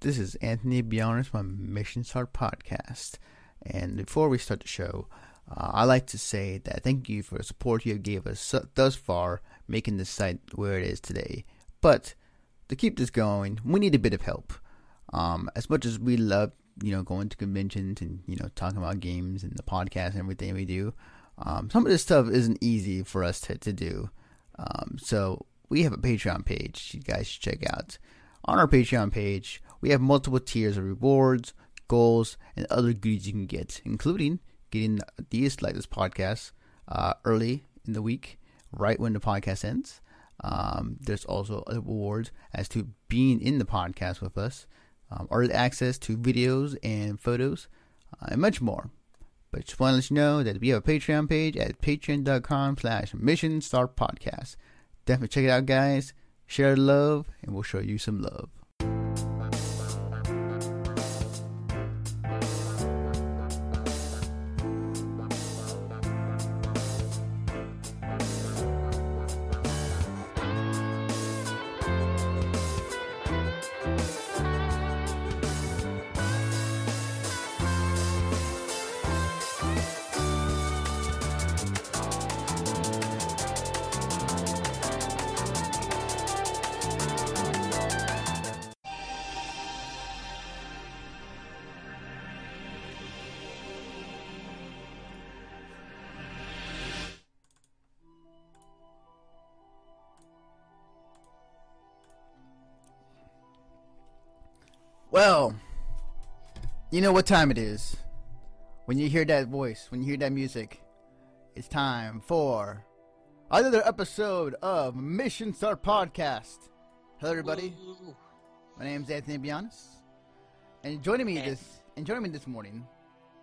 This is Anthony Bionis from Mission Start Podcast. And before we start the show, uh, I'd like to say that thank you for the support you gave us thus far, making this site where it is today. But to keep this going, we need a bit of help. Um, as much as we love, you know, going to conventions and you know talking about games and the podcast and everything we do, um, some of this stuff isn't easy for us to to do. Um, so we have a Patreon page you guys should check out. On our Patreon page, we have multiple tiers of rewards, goals, and other goodies you can get, including getting these like this podcast uh, early in the week, right when the podcast ends. Um, there's also rewards as to being in the podcast with us, um, early access to videos and photos, uh, and much more. But just want to let you know that we have a Patreon page at patreon.com slash mission podcast. Definitely check it out, guys. Share love, and we'll show you some love. You know what time it is. When you hear that voice, when you hear that music, it's time for another episode of Mission Start Podcast. Hello, everybody. Ooh. My name is Anthony Bianis, and joining me And- this and joining me this morning,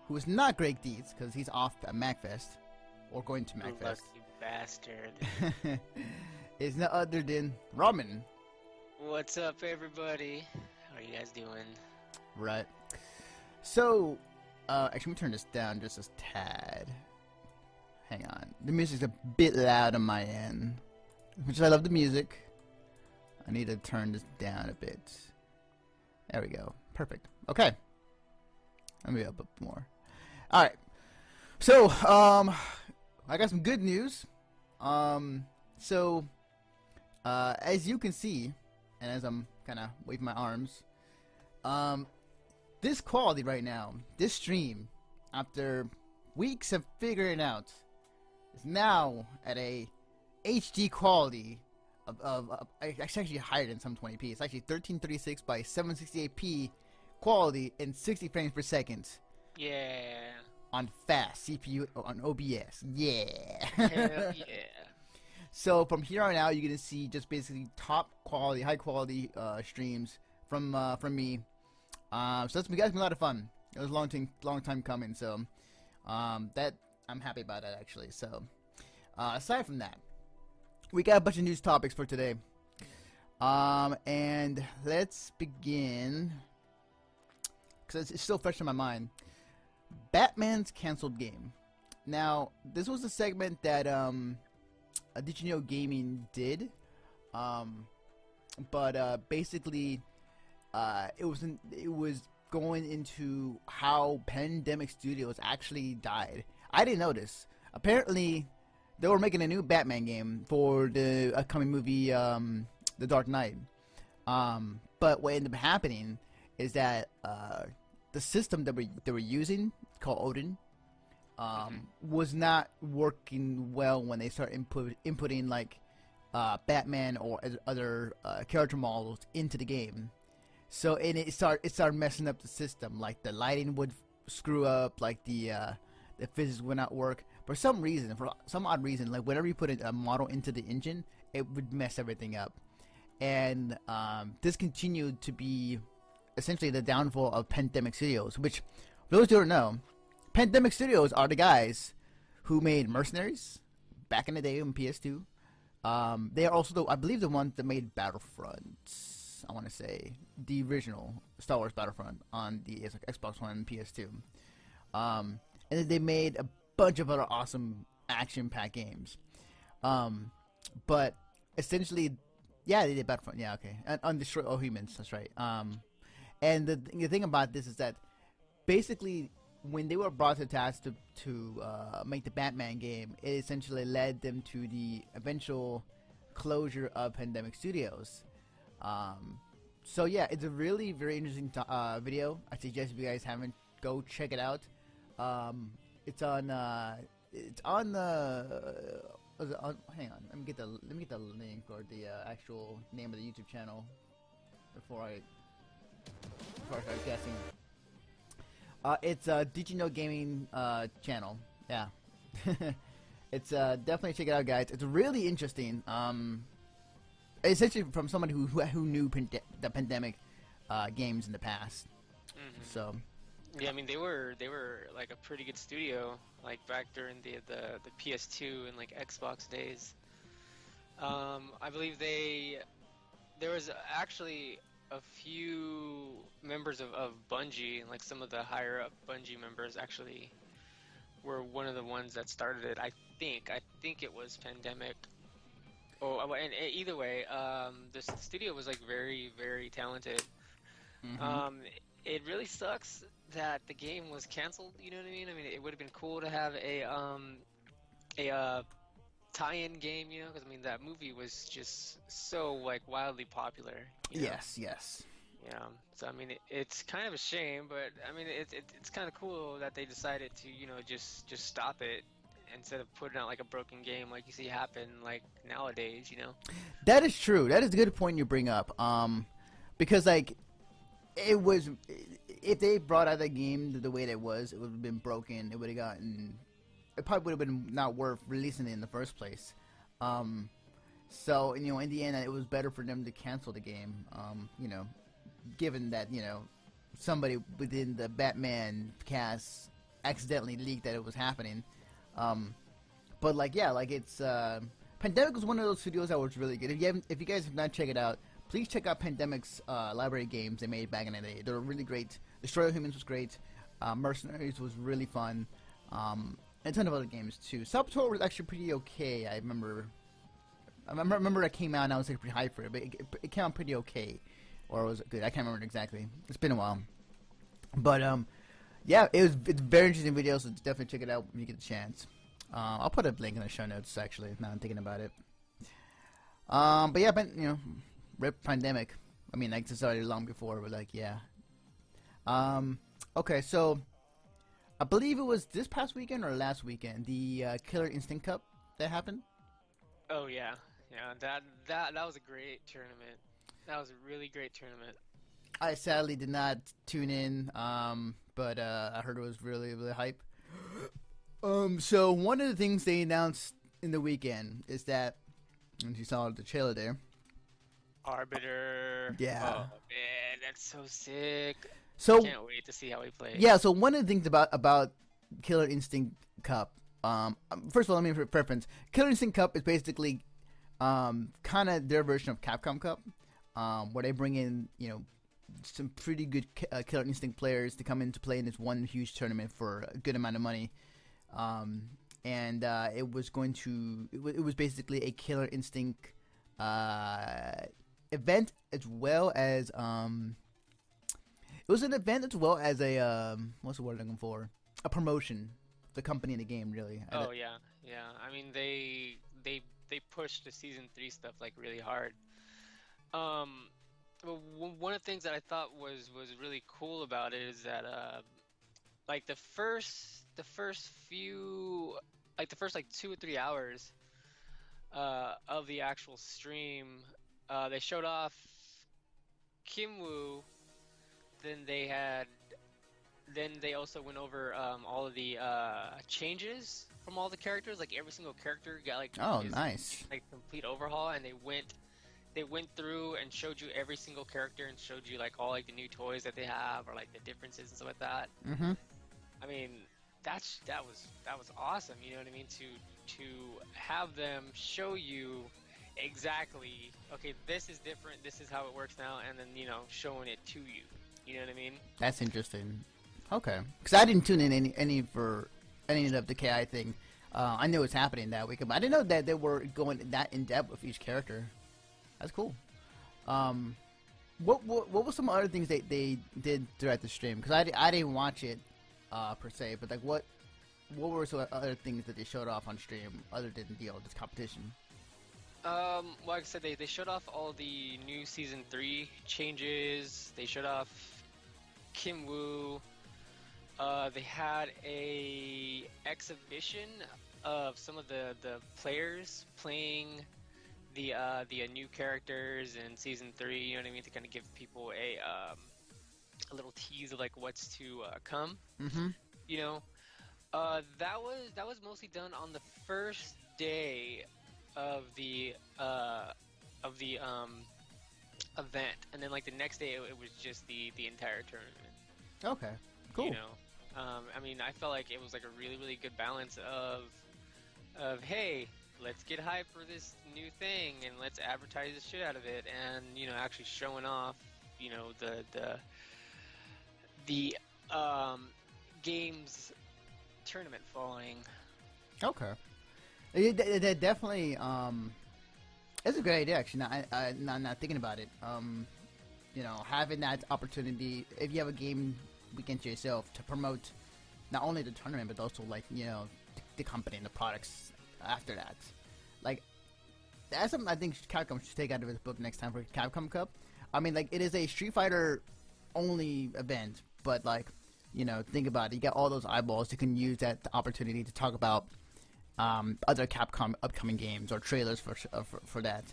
who is not Greg Dietz because he's off at MAGFest or going to MacFest, lucky bastard. is none other than Ramen. What's up, everybody? How are you guys doing? Right. So, uh, actually, let me turn this down just a tad. Hang on. The music's a bit loud on my end, which I love the music. I need to turn this down a bit. There we go. Perfect. Okay. Let me up a bit more. All right. So, um, I got some good news. Um, so, uh, as you can see, and as I'm kind of waving my arms, um, this quality right now, this stream, after weeks of figuring it out, is now at a HD quality of, of, of it's actually higher than some 20p. It's actually 1336 by 768p quality in 60 frames per second Yeah. on fast CPU on OBS. Yeah. Hell yeah. So from here on out, you're gonna see just basically top quality, high quality uh, streams from uh, from me. Um, so that's been, that's been a lot of fun. It was a long time, long time coming. So um, that I'm happy about that actually. So uh, aside from that, we got a bunch of news topics for today. Um, and let's begin because it's, still fresh in my mind. Batman's canceled game. Now, this was a segment that um, uh, Did You Know Gaming did, um, but uh, basically, uh, it was in, it was going into how Pandemic Studios actually died. I didn't know this. Apparently, they were making a new Batman game for the upcoming movie, um, The Dark Knight. Um, but what ended up happening is that uh, the system that we, they were using called Odin um, was not working well when they start input inputting like uh, Batman or other uh, character models into the game. So and it start it started messing up the system. Like the lighting would screw up, like the uh, the physics would not work for some reason. For some odd reason, like whenever you put a, model into the engine, it would mess everything up. And um, this continued to be essentially the downfall of Pandemic Studios, which for those who don't know, Pandemic Studios are the guys who made Mercenaries back in the day on PS2. Um, they are also, the, I believe, the ones that made Battlefront. I want to say the original Star Wars Battlefront on the Xbox One and PS2. Um, and then they made a bunch of other awesome action-packed games. Um, but essentially, yeah, they did Battlefront. Yeah, okay, and Undestroy All Humans. That's right. Um, And the the thing about this is that basically when they were brought to task to to uh, make the Batman game, it essentially led them to the eventual closure of Pandemic Studios. Um, so yeah, it's a really very interesting to- uh, video. I suggest if you guys haven't, go check it out. Um, it's on uh, it's on the it on, hang on, let me get the let me get the link or the uh, actual name of the YouTube channel before I before I start guessing. Uh, it's uh, Did You Know Gaming uh, channel. Yeah, it's uh, definitely check it out, guys. It's really interesting. Um, essentially from somebody who who, who knew pande- the pandemic uh, games in the past. Mhm. So Yeah, I mean they were they were like a pretty good studio, like back during the the, the PS2 and like Xbox days. Um, I believe they there was actually a few members of, of Bungie, like some of the higher up Bungie members actually were one of the ones that started it. I think I think it was Pandemic. Oh, uh, and, either way, um, the studio was like very very talented. mhm. Um, it really sucks that the game was canceled. You know what I mean? I mean, it would have been cool to have a um, a uh, tie-in game. You know, because I mean that movie was just so like wildly popular. You know? yes, yes. Yeah. So I mean, it, it's kind of a shame, but I mean, it, it, it's kind of cool that they decided to you know just just stop it instead of putting out like a broken game like you see happen like nowadays. You know. That is true. That is a good point you bring up. Um, because like it was, if they brought out the game the, way that it was, it would have been broken. It would have gotten, it probably would have been not worth releasing it in the first place. Um, so you know, in the end, it was better for them to cancel the game. Um, you know, given that you know somebody within the Batman cast accidentally leaked that it was happening. Um, but like, yeah, like it's. Uh, Pandemic was one of those studios that was really good. If you haven't, if you guys have not checked it out, please check out Pandemic's uh, library games they made back in the day. They're really great. Destroy All Humans was great. Uh, Mercenaries was really fun. Um, and a ton of other games too. Saboteur was actually pretty okay. I remember. I remember, remember it came out and I was like pretty hyped for it, but it, it came out pretty okay, or it was good? I can't remember exactly. It's been a while. But um, yeah, it was it's a very interesting video, so definitely check it out when you get the chance. Uh, I'll put a link in the show notes actually. Now I'm thinking about it. Um, but yeah, but you know, rip pandemic. I mean, like this started long before, but like yeah. Um, okay, so I believe it was this past weekend or last weekend the uh, Killer Instinct Cup that happened. Oh yeah, yeah. That that that was a great tournament. That was a really great tournament. I sadly did not tune in, um, but uh, I heard it was really really hype. Um, so one of the things they announced in the weekend is that, and you saw the trailer there. Arbiter. Yeah. Oh man, that's so sick. So I Can't wait to see how he plays. Yeah, so one of the things about about Killer Instinct Cup, um, um, first of all, let me for preference. Killer Instinct Cup is basically, um, kind of their version of Capcom Cup, um, where they bring in you know some pretty good uh, Killer Instinct players to come in to play in this one huge tournament for a good amount of money, um, and uh, it was going to it, wa- it was basically a Killer Instinct uh, event as well as um. It was an event as well as a um, what's the word I'm looking for? A promotion. The company in the game, really. Oh yeah, yeah. I mean they they they pushed the season three stuff like really hard. Um, well, one of the things that I thought was was really cool about it is that uh, like the first the first few like the first like two or three hours uh, of the actual stream, uh, they showed off Kim Wu. Then they had then they also went over um, all of the uh, changes from all the characters. Like every single character got like Oh, his, nice. like complete overhaul, and they went they went through and showed you every single character and showed you like all like the new toys that they have or like the differences and stuff like that. Mm-hmm. I mean, that's that was that was awesome. You know what I mean? To to have them show you exactly okay, this is different. This is how it works now, and then you know showing it to you. You know what I mean? That's interesting. Okay, because I didn't tune in any any for any of the KI thing. Uh, I knew it was happening that week, but I didn't know that they were going that in depth with each character. That's cool. Um, what what what were some other things they they did throughout the stream? Because I, I didn't watch it uh, per se, but like what what were some other things that they showed off on stream other than you know this competition? Um, like I said, they, they showed off all the new season three changes. They showed off Kim Wu. Uh, they had a exhibition of some of the, the players playing the uh, the uh, new characters in season three. You know what I mean? To kind of give people a um, a little tease of like what's to uh, come. Mm-hmm. You know, uh, that was that was mostly done on the first day of the uh, of the um, event, and then like the next day it, it was just the the entire tournament. Okay, cool. You know, um, I mean, I felt like it was like a really really good balance of of hey, let's get hype for this new thing and let's advertise the shit out of it, and you know, actually showing off, you know, the the the um, games tournament following. Okay. It, it, it definitely um, it's a great idea. Actually, not, I, not not thinking about it. Um, you know, having that opportunity if you have a game weekend to yourself to promote not only the tournament but also like you know the, the company and the products after that. Like that's something I think Capcom should take out of his book next time for Capcom Cup. I mean, like it is a Street Fighter only event, but like you know, think about it. You got all those eyeballs. You can use that opportunity to talk about um, other Capcom upcoming games or trailers for uh, for, for that.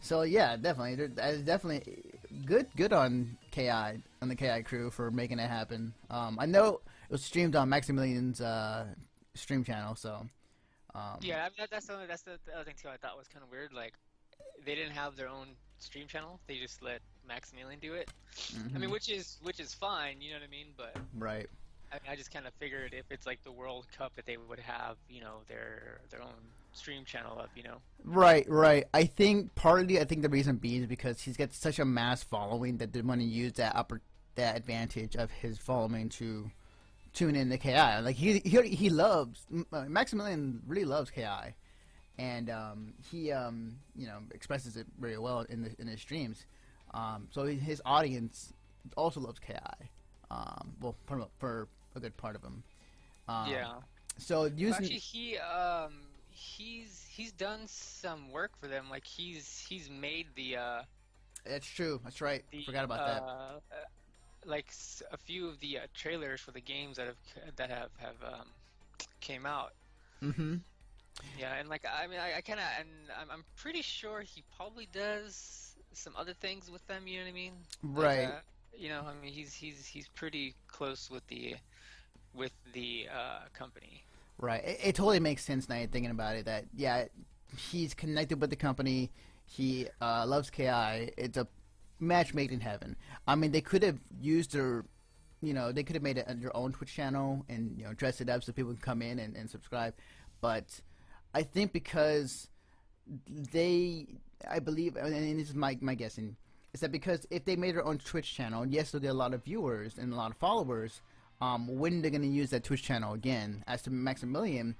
So yeah, definitely, that's definitely good good on Ki on the Ki crew for making it happen. Um, I know it was streamed on Maximilian's uh, stream channel, so. Um, yeah, I mean, that's the that's the other thing too. I thought was kind of weird. Like, they didn't have their own stream channel. They just let Maximilian do it. Mm-hmm. I mean, which is which is fine. You know what I mean? But right. I, I just kind of figured if it's like the World Cup that they would have, you know, their their own stream channel up, you know. Right, right. I think partly, I think the reason being is because he's got such a mass following that they want to use that upper that advantage of his following to tune in to Ki. Like he he he loves uh, Maximilian really loves Ki, and um, he um, you know expresses it very well in the, in his streams. Um, so his audience also loves Ki. Um, well, for, for a good part of him. Um, yeah. So using actually, he um he's he's done some work for them. Like he's he's made the. uh That's true. That's right. The, Forgot about uh, that. Like a few of the uh, trailers for the games that have that have have um, came out. Mm-hmm. Yeah, and like I mean, I, I kind of and I'm, I'm pretty sure he probably does some other things with them. You know what I mean? Right. Like, uh, you know, I mean, he's he's he's pretty close with the with the uh, company. Right. It, it, totally makes sense now. Thinking about it, that yeah, he's connected with the company. He uh, loves Ki. It's a match made in heaven. I mean, they could have used their, you know, they could have made it their own Twitch channel and you know dress it up so people can come in and, and subscribe. But I think because they, I believe, and this is my my guessing is that because if they made their own Twitch channel, yes, there'll be a lot of viewers and a lot of followers. Um, when they're gonna use that Twitch channel again? As to Maximilian,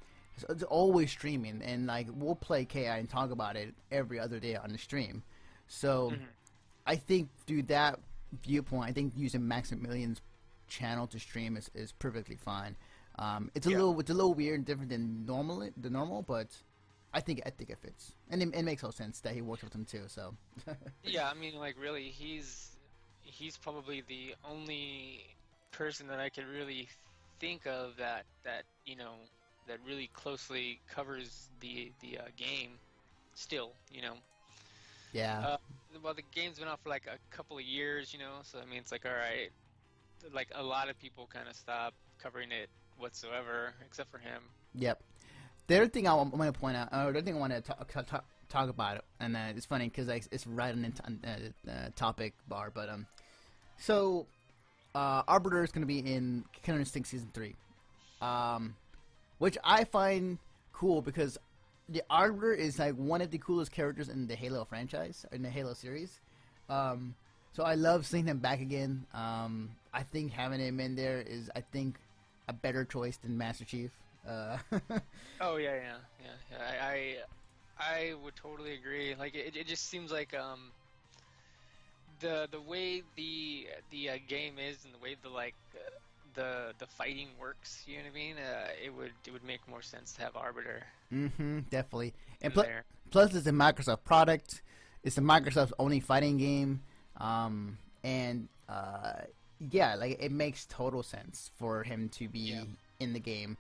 it's always streaming, and like we'll play Ki and talk about it every other day on the stream. So, mm-hmm. I think through that viewpoint, I think using Maximilian's channel to stream is, is perfectly fine. Um, it's a yeah. little it's a little weird and different than normal the normal, but I think I think it fits, and it, it makes all sense that he works with him too. So. yeah, I mean, like really, he's he's probably the only person that I could really think of that that you know that really closely covers the the uh, game. Still, you know. Yeah. Uh, well, the game's been out for like a couple of years, you know. So I mean, it's like all right, like a lot of people kind of stop covering it whatsoever, except for him. Yep. The other thing I want to point out, or the other thing I want to talk, talk, talk about, and uh, it's funny because it's right on the uh, uh, topic bar, but um, so uh, Arbiter is going to be in Killer Instinct season three, um, which I find cool because the Arbiter is like one of the coolest characters in the Halo franchise, in the Halo series. Um, so I love seeing him back again. Um, I think having him in there is, I think, a better choice than Master Chief. Uh, oh yeah, yeah, yeah. I, I, I would totally agree. Like it, it just seems like um, the the way the the uh, game is and the way the like uh, the the fighting works, you know what I mean? Uh, it would it would make more sense to have Arbiter. Mm-hmm. Definitely. And pl- plus, it's a Microsoft product. It's a Microsoft's only fighting game. Um, and uh, yeah, like it makes total sense for him to be Yeah. in the game.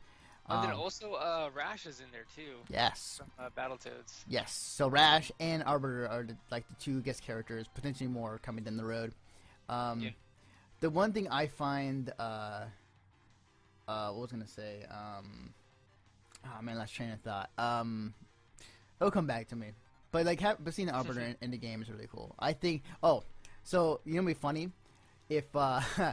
And then Um, also uh, Rash is in there too yes. from uh, Battletoads. Yes. So Rash and Arbiter are the, like the two guest characters, potentially more coming down the road. Um, Yeah. The one thing I find, uh, uh, what was I gonna say? Um, oh man, last train of thought. Um, it'll come back to me. But like, have, but seeing Arbiter in, in the game is really cool. I think. Oh, so you know, what'd be funny if uh,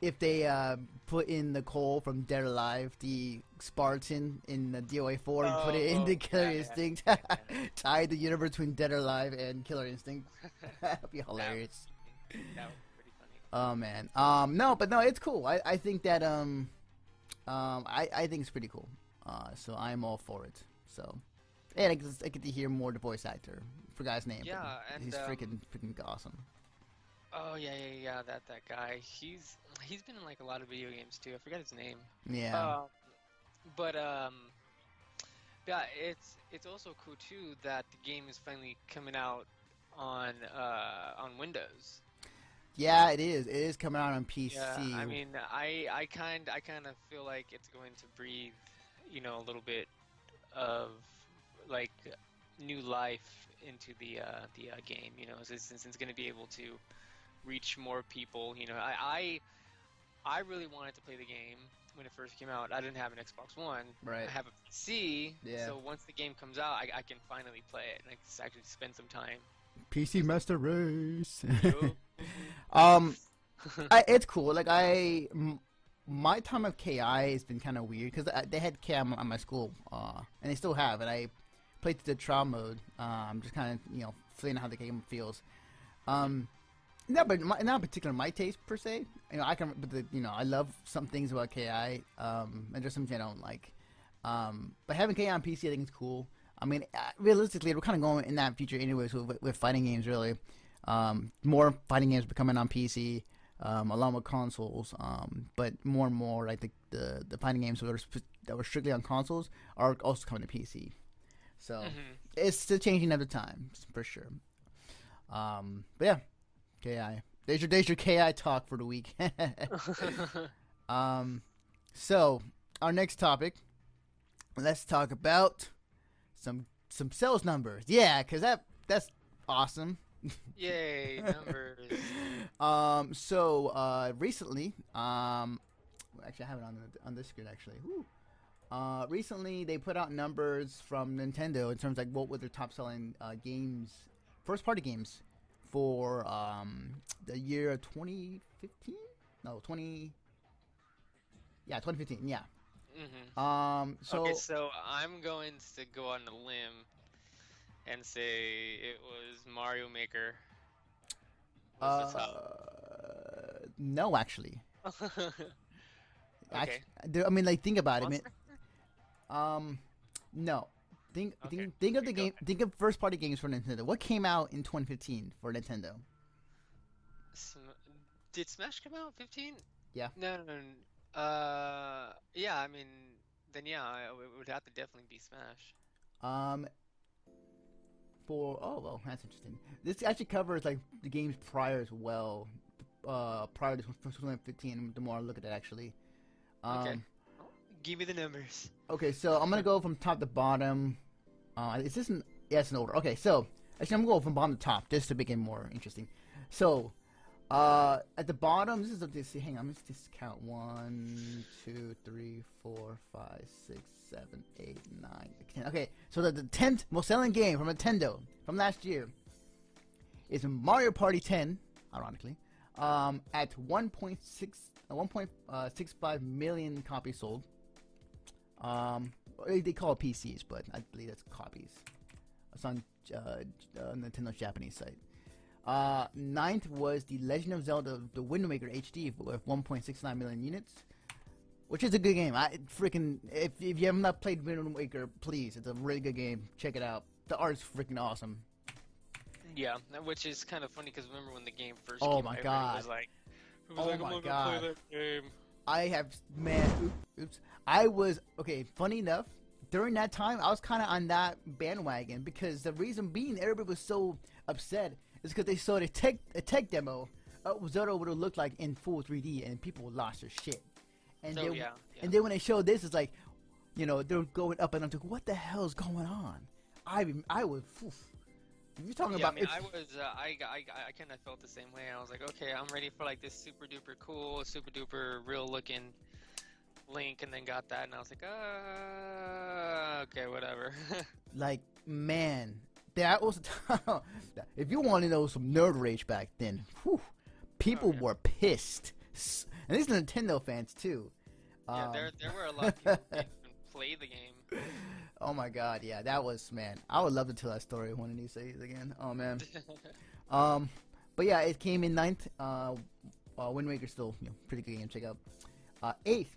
if they uh, put in Nicole from Dead Alive, the Spartan in the DOA four, and put it Oh, into Killer yeah. Instinct, Yeah. tie the universe between Dead or Alive and Killer Instinct. That'd be hilarious. That was pretty funny. Oh man. Um no, but no, it's cool. I, I think that um um I, I think it's pretty cool. Uh so I'm all for it. So and I get, I get to hear more the voice actor. Forgot his name. Yeah, and, he's um, freaking freaking awesome. Oh yeah, yeah, yeah. That that guy. He's he's been in like a lot of video games too. I forgot his name. Yeah. Um, but um, yeah, it's it's also cool too that the game is finally coming out on uh on Windows. Yeah, it is. It is coming out on PC. Yeah, I mean, I I kind I kind of feel like it's going to breathe, you know, a little bit of like new life into the uh, the uh, game. You know, since, since it's going to be able to reach more people. You know, I, I I really wanted to play the game when it first came out. I didn't have an Xbox One. Right. I have a PC. Yeah. So once the game comes out, I, I can finally play it and I can actually spend some time. PC Master Race. Um I, it's cool. Like I, m- my time of KI has been kind of weird because they had KI on on my school, uh, and they still have. And I played through the trial mode. Um, just kind of you know feeling how the game feels. Um, not but my, not particular my taste per se. You know I can, but the, you know I love some things about KI. Um, and there's some things I don't like. Um, but having KI on PC, I think is cool. I mean, uh, realistically, we're kind of going in that future anyways with, with fighting games. Really, um, more fighting games becoming on PC, um, along with consoles. Um, but more and more, like the the, the fighting games that were, that were strictly on consoles are also coming to PC. So Mhm. it's the changing at the times for sure. Um, but yeah, KI. There's your there's your KI talk for the week. um, so our next topic, let's talk about some some sales numbers. Yeah, because that that's awesome. Yay, numbers. Um, so uh, recently, um, actually I have it on the on this screen actually. Woo. Uh, recently they put out numbers from Nintendo in terms of like what were their top selling uh, games, first party games for um, the year 2015. No, 20. Yeah, 2015. Yeah. hmm Um. So. okay, so I'm going to go on a limb and say it was Mario Maker. Was uh, no, actually. okay. Actu- I mean, like, think about it. I mean, um, no. Think, Okay, think, think of the game. Think of first party games for Nintendo. What came out in 2015 for Nintendo? Sm- Did Smash come out 15? Yeah. No, no, no. Uh, yeah. I mean, then yeah, it would have to definitely be Smash. Um, for oh well, that's interesting. This actually covers like the games prior as well. Uh, prior to 2015. The more I look at it, actually. Um, Okay. Give me the numbers. Okay, so I'm gonna go from top to bottom. Uh, is this an yes in order? Okay, so actually I'm gonna go from bottom to top just to make it more interesting. So, uh, at the bottom, this is a this. Hang on, let's just count one, two, three, four, five, six, seven, eight, nine, ten. Okay, so the, the tenth most selling game from Nintendo from last year is Mario Party 10, ironically, um, at 1.6 uh, 1.65 million copies sold. Um, they they call it PCs, but I believe that's copies. It's on uh, uh, Nintendo's Japanese site. Uh, ninth was the Legend of Zelda: The Wind Waker HD with 1.69 million units, which is a good game. I freaking if if you have not played Wind Waker, please, it's a really good game. Check it out. The art's freaking awesome. Yeah, which is kind of funny because remember when the game first Oh came my out, God. everybody was like, it was Oh like, my God. gonna play that game. I have man, oops, oops. I was okay. Funny enough, during that time, I was kind of on that bandwagon because the reason being everybody was so upset is because they saw the tech a tech demo of what Zelda would have looked like in full 3D, and people lost their shit. And So then, yeah, yeah. and then when they showed this, it's like, you know, they're going up and I'm like, what the hell's going on? I I was. Oof. You're talking yeah, I about mean, it's- I was, uh, I, I, I kind of felt the same way. I was like, okay, I'm ready for like this super duper cool, super duper real looking Link, and then got that, and I was like, uh, okay, whatever. like man that was if you want to know some nerd rage back then whew, people Oh, yeah. were pissed. And these nintendo fans too. Yeah, Um, there, there were a lot of people who didn't play the game. oh my god. Yeah that was man i would love to tell that story one of these days again. Oh man. Um but yeah it came in ninth. Uh, uh wind waker still you know pretty good game. Check out. Uh eighth.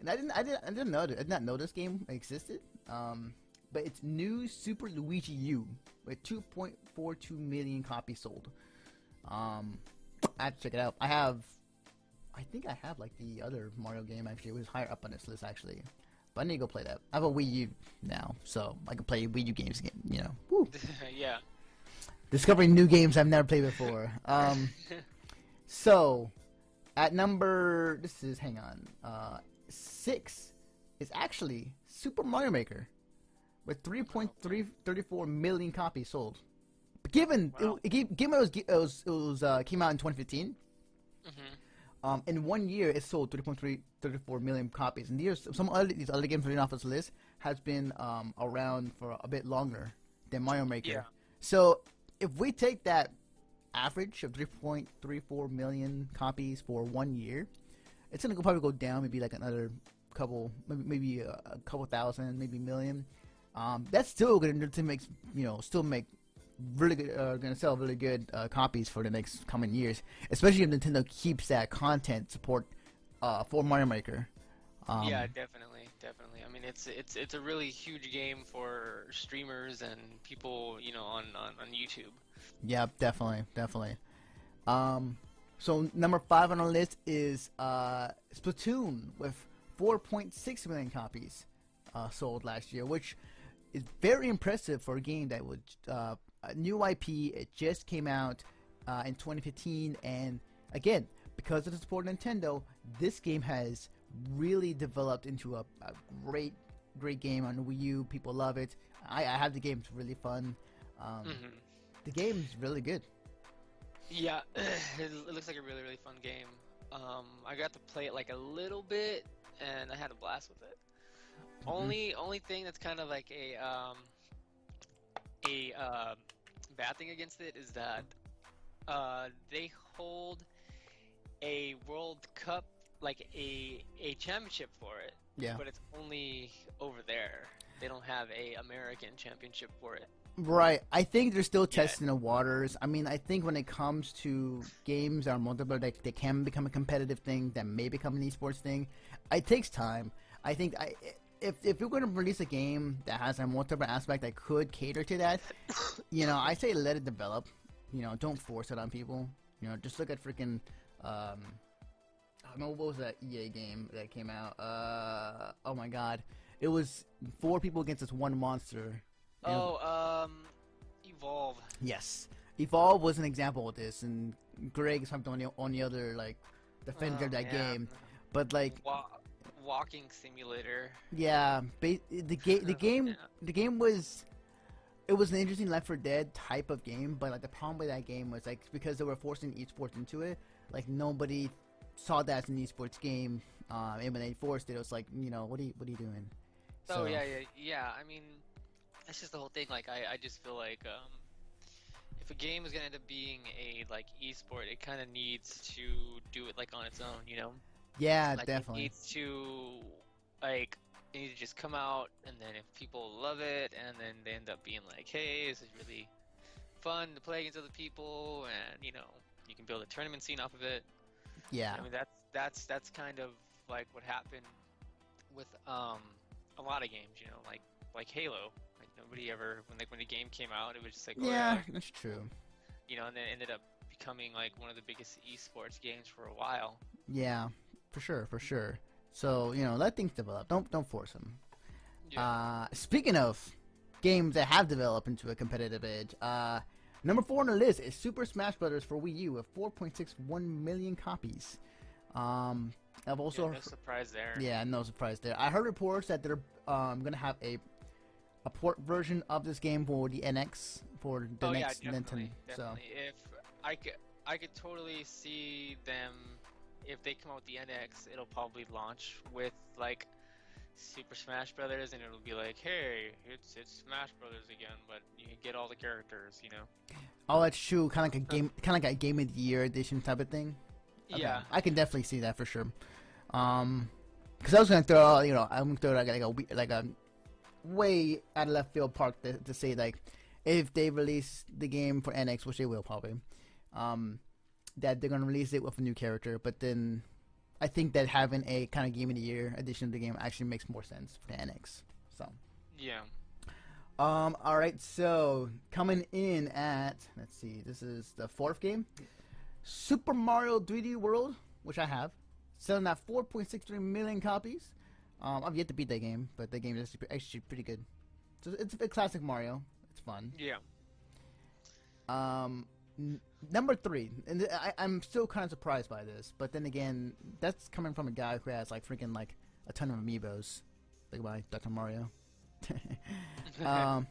And i didn't i didn't i didn't know i did not know this game existed. Um but it's new super luigi u with 2.42 million copies sold. Um i have to check it out. I have i think i have like the other mario game actually. It was higher up on this list actually. But i need to go play that. I have a wii u now so i can play wii u games again you know. Woo! Yeah. discovering new games I've never played before. Um, so, at number this is hang on, uh, six is actually Super Mario Maker with 3.334 million copies sold. But given Wow. it, it, given it was it was, it was uh, came out in 2015. hmm Um, in one year, it sold 3.334 million copies. And these some other these other games off this list has been um, around for a bit longer than Mario Maker. Yeah. So if we take that average of 3.34 million copies for one year, it's gonna go, probably go down maybe like another couple, maybe, maybe a, a couple thousand, maybe a million. Um, that's still gonna make you know still make really good, uh, gonna sell really good uh, copies for the next coming years, especially if Nintendo keeps that content support uh, for Mario Maker. Um, yeah, definitely, definitely. I mean, it's it's it's a really huge game for streamers and people, you know, on on, on YouTube. Yeah, definitely, definitely. Um, so number five on our list is uh, Splatoon with 4.6 million copies uh, sold last year, which is very impressive for a game that was uh, a new IP. It just came out uh, in 2015, and again, because of the support of Nintendo, this game has really developed into a, a great, great game on Wii U. People love it. I, I have the game; it's really fun. Um, hmm The game's really good. Yeah, it, it looks like a really really fun game. Um, I got to play it like a little bit, and I had a blast with it. Mm-hmm. Only only thing that's kind of like a um, a uh, bad thing against it is that uh, they hold a World Cup like a a championship for it, Yeah. but it's only over there. They don't have a American championship for it. Right. I think they're still Yeah. testing the waters. I mean, I think when it comes to games that are multiplayer, they, they can become a competitive thing, that may become an esports thing. It takes time. I think I, if if you're going to release a game that has a multiplayer aspect that could cater to that, you know, I say let it develop. You know, don't force it on people. You know, just look at freaking. Um, I know what was that EA game that came out? Uh, oh my God, it was four people against this one monster. Oh, um, Evolve. Yes, Evolve was an example of this, and Greg is something on the, on the other like defender Oh, of that yeah. game. But like, walking simulator. yeah, ba- the game the game Yeah. the game was it was an interesting Left 4 Dead type of game, but like the problem with that game was like because they were forcing esports into it, like nobody saw that as an esports game. Um, and when they forced it, it was like, you know, what are you what are you doing? Oh So- yeah, yeah, yeah. I mean, that's just the whole thing. Like, I, I just feel like um, if a game is gonna end up being a like esport, it kind of needs to do it like on its own. You know, yeah, like definitely. it needs to like it needs to just come out, and then if people love it, and then they end up being like, hey, this is really fun to play against other people, and you know, you can build a tournament scene off of it. yeah, I mean that's that's that's kind of like what happened with um a lot of games, you know, like like Halo. Like nobody ever when like when the game came out, it was just like oh, yeah, that's true. you know, and then ended up becoming like one of the biggest esports games for a while. Yeah, for sure, for sure. So you know, let things develop. Don't don't force them. Yeah. Uh, speaking of games that have developed into a competitive edge, uh, number four on the list is Super Smash Bros. for Wii U with 4.61 million copies. Um, I've also yeah, no surprise there. yeah, no surprise there. I heard reports that they're um, gonna have a a port version of this game for the NX for the oh yeah, next definitely, Nintendo. So. If I could, I could totally see them. If they come out with the NX, it'll probably launch with like Super Smash Brothers, and it'll be like, hey, it's it's Smash Brothers again, but you can get all the characters, you know. oh, that's true. Kind of like a game, kind of like a Game of the Year edition type of thing. Okay, Yeah. I can definitely see that for sure. Um, because I was gonna throw, out, you know, I'm gonna throw like, like a like a way out of left field park to, to say like, if they release the game for NX, which they will probably, um, that they're gonna release it with a new character. But then, I think that having a kind of Game of the Year edition of the game actually makes more sense for the NX. So. Yeah. Um. All right. So coming in at let's see. This is the fourth game, Super Mario 3D World, which I have, selling at 4.63 million copies. Um, I've yet to beat that game, but the game is actually- actually pretty good. So it's a classic Mario. It's fun. Yeah. Um, n- number three, and I, I'm still kind of surprised by this, but then again, that's coming from a guy who has like freaking like a ton of amiibos, like my Dr. Mario. um,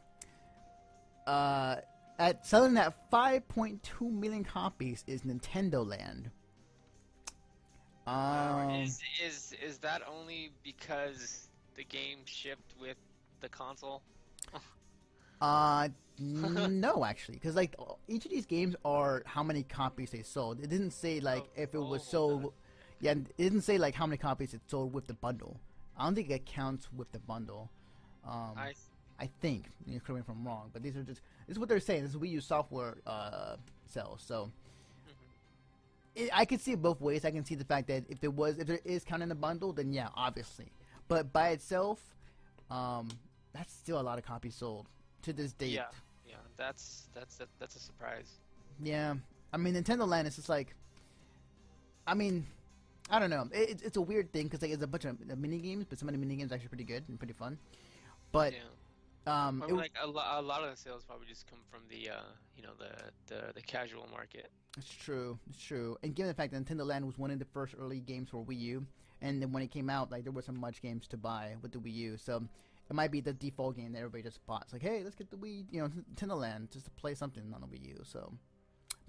uh, at selling at 5.2 million copies is Nintendo Land. Uh, Um, is is is that only because the game shipped with the console? Uh, no, actually, because like each of these games are how many copies they sold. It didn't say like if it was oh, sold. Yeah, it didn't say like how many copies it sold with the bundle. I don't think it counts with the bundle. Um, I I think. You correct me if I'm wrong, but these are just this is what they're saying. This is Wii U software uh, sales. So it, I can see it both ways. I can see the fact that if there was if there is counting the bundle, then yeah, obviously. But by itself, um, that's still a lot of copies sold to this date. yeah yeah that's that's that, that's a surprise. Yeah, I mean Nintendo Land is just like, I mean, I don't know. It, it's- it's a weird thing because like it's a bunch of mini games, but some of the mini games are actually pretty good and pretty fun. But yeah. um, I it mean, like a, lo- a lot of the sales probably just come from the uh, you know the, the the casual market. It's true. It's true. And given the fact that Nintendo Land was one of the first early games for Wii U, and then when it came out, like there wasn't much games to buy with the Wii U, so it might be the default game that everybody just bought. It's like, hey, let's get the Wii, you know, Nintendo Land just to play something on the Wii U. So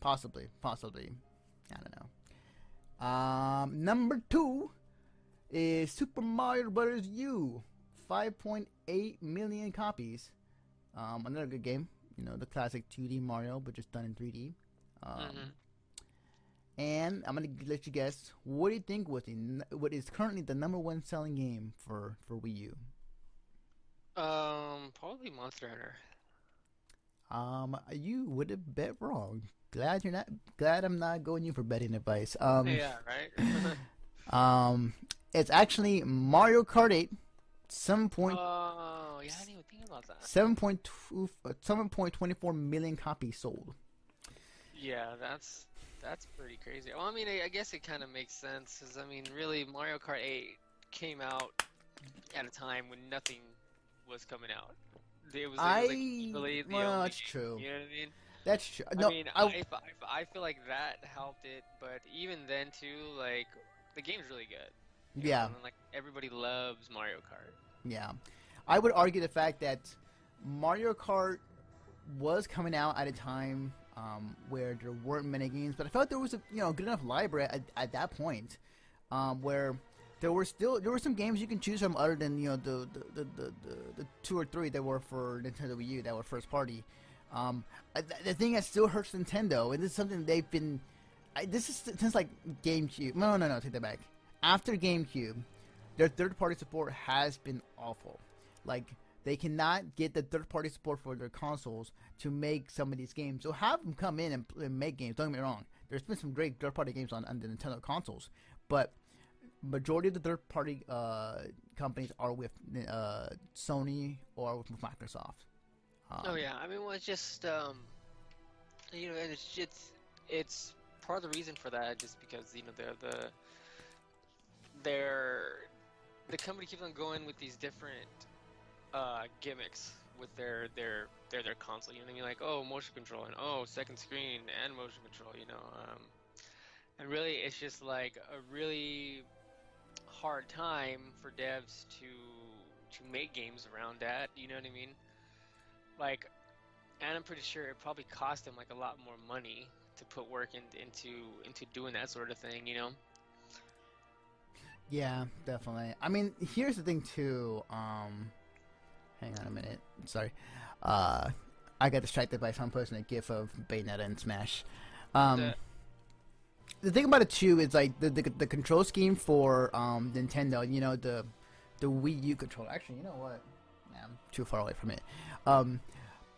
possibly, possibly, I don't know. Um, number two is Super Mario Brothers U, 5.8 million copies. Um, another good game. You know, the classic 2D Mario, but just done in 3D. Um, Mhm. And I'm gonna let you guess. What do you think was the what is currently the number one selling game for for Wii U? Um, probably Monster Hunter. Um, you would have bet wrong. Glad you're not. Glad I'm not going you for betting advice. Um, yeah, right. um, it's actually Mario Kart 8. Seven point oh, yeah, I didn't even think about that. seven point two seven point twenty four million copies sold. Yeah, that's that's pretty crazy. Well, I mean, I, I guess it kind of makes sense because I mean, really, Mario Kart 8 came out at a time when nothing was coming out. It was, I it was like the well, that's game, true. You know what I mean? That's true. No, I mean, I, I, I feel like that helped it, but even then too, like the game's really good. know, yeah. and, like everybody loves Mario Kart. Yeah, I would argue the fact that Mario Kart was coming out at a time um, where there weren't many games, but I felt there was a you know good enough library at, at that point um, where there were still there were some games you can choose from other than you know the the, the, the, the, two or three that were for Nintendo Wii U that were first party. Um, the thing that still hurts Nintendo, and this is something they've been. I, this is since like GameCube. No, no, no, take that back. After GameCube, their third-party support has been awful. Like they cannot get the third-party support for their consoles to make some of these games. So have them come in and, and make games. Don't get me wrong. There's been some great third-party games on, on the Nintendo consoles, but majority of the third-party uh, companies are with uh, Sony or with Microsoft. Um, oh yeah, I mean, well, it's just um, You know, and it's it's it's part of the reason for that, just because you know the the they're the company keeps on going with these different uh, gimmicks with their their their their console. You know what I mean? Like oh, motion control and oh, second screen and motion control. You know, um, and really it's just like a really hard time for devs to to make games around that. You know what I mean? Like, and I'm pretty sure it probably cost them like a lot more money to put work in, into into doing that sort of thing. You know? Yeah, definitely. I mean, here's the thing too. Um, hang on a minute. Sorry. Uh, I got distracted by some posting a GIF of Bayonetta and Smash. Um, the thing about it too is like the the, the control scheme for um, Nintendo. You know the the Wii U controller. Actually, you know what? Nah, I'm too far away from it. Um,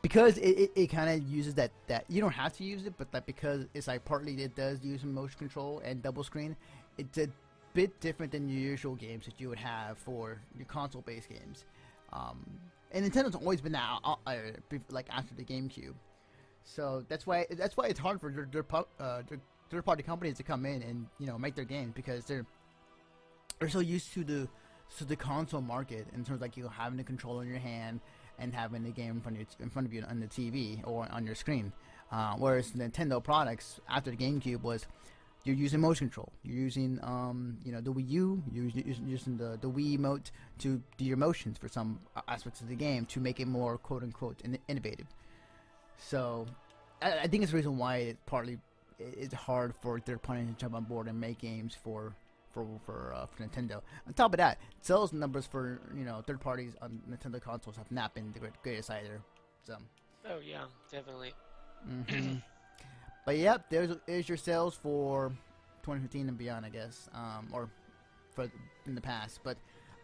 because it, it, it kind of uses that, that you don't have to use it, but that because it's like partly it does use motion control and double screen, it's a bit different than your usual games that you would have for your console based games. Um, and Nintendo's always been that uh, uh, like after the GameCube, so that's why that's why it's hard for their, their, uh, their third party companies to come in and you know make their games because they're they're so used to the to the console market in terms of like you know, having the controller in your hand and having the game in front of you, in front of you on the TV or on your screen. Uh, whereas Nintendo products after the GameCube was you're using motion control. You're using um, you know the Wii U. You're using the the Wii Remote to do your motions for some aspects of the game to make it more quote unquote innovative. So I, I think it's the reason why it partly it's hard for third parties to jump on board and make games for for for, uh, for Nintendo. On top of that, sales numbers for you know third parties on Nintendo consoles have not been the greatest either. So. Oh yeah, definitely. Mm-hmm. but yep, there's is your sales for 2015 and beyond, I guess, um, or for in the past. But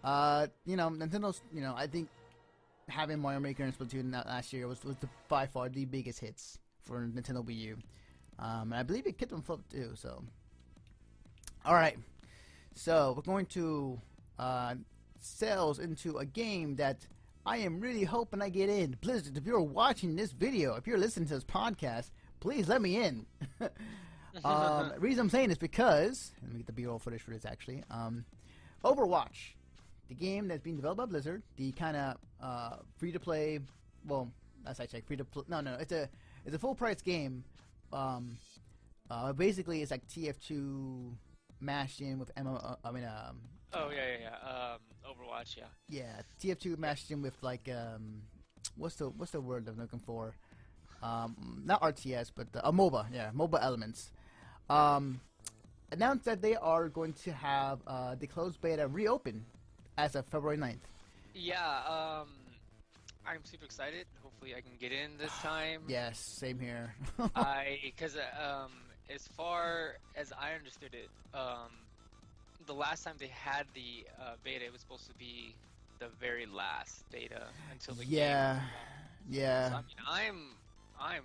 uh, you know, Nintendo's you know I think having Mario Maker and Splatoon last year was was the, by far the biggest hits for Nintendo Wii U. Um, and I believe it kept them flip too. So, all right. So we're going to uh, sales into a game that I am really hoping I get in. Blizzard, if you're watching this video, if you're listening to this podcast, please let me in. um, the reason I'm saying is because let me get the B-roll footage for this. Actually, um, Overwatch, the game that's being developed by Blizzard, the kind of uh, free-to-play. Well, as I check, free to play. No, no, it's a it's a full price game um, uh, basically it's like TF2 mashed in with MMO. Uh, I mean, um. Oh yeah, yeah, yeah. Um, Overwatch, yeah. Yeah, TF2 mashed in with like um, what's the what's the word I'm looking for? Um, not RTS, but the, uh, MOBA. Yeah, MOBA elements. Um, announced that they are going to have uh, the closed beta reopen as of February 9th. Yeah. Um I'm super excited. Hopefully, I can get in this time. yes, same here. I because uh, um, as far as I understood it, um, the last time they had the uh, beta, it was supposed to be the very last beta until the yeah, game. yeah. So, I mean, I'm I'm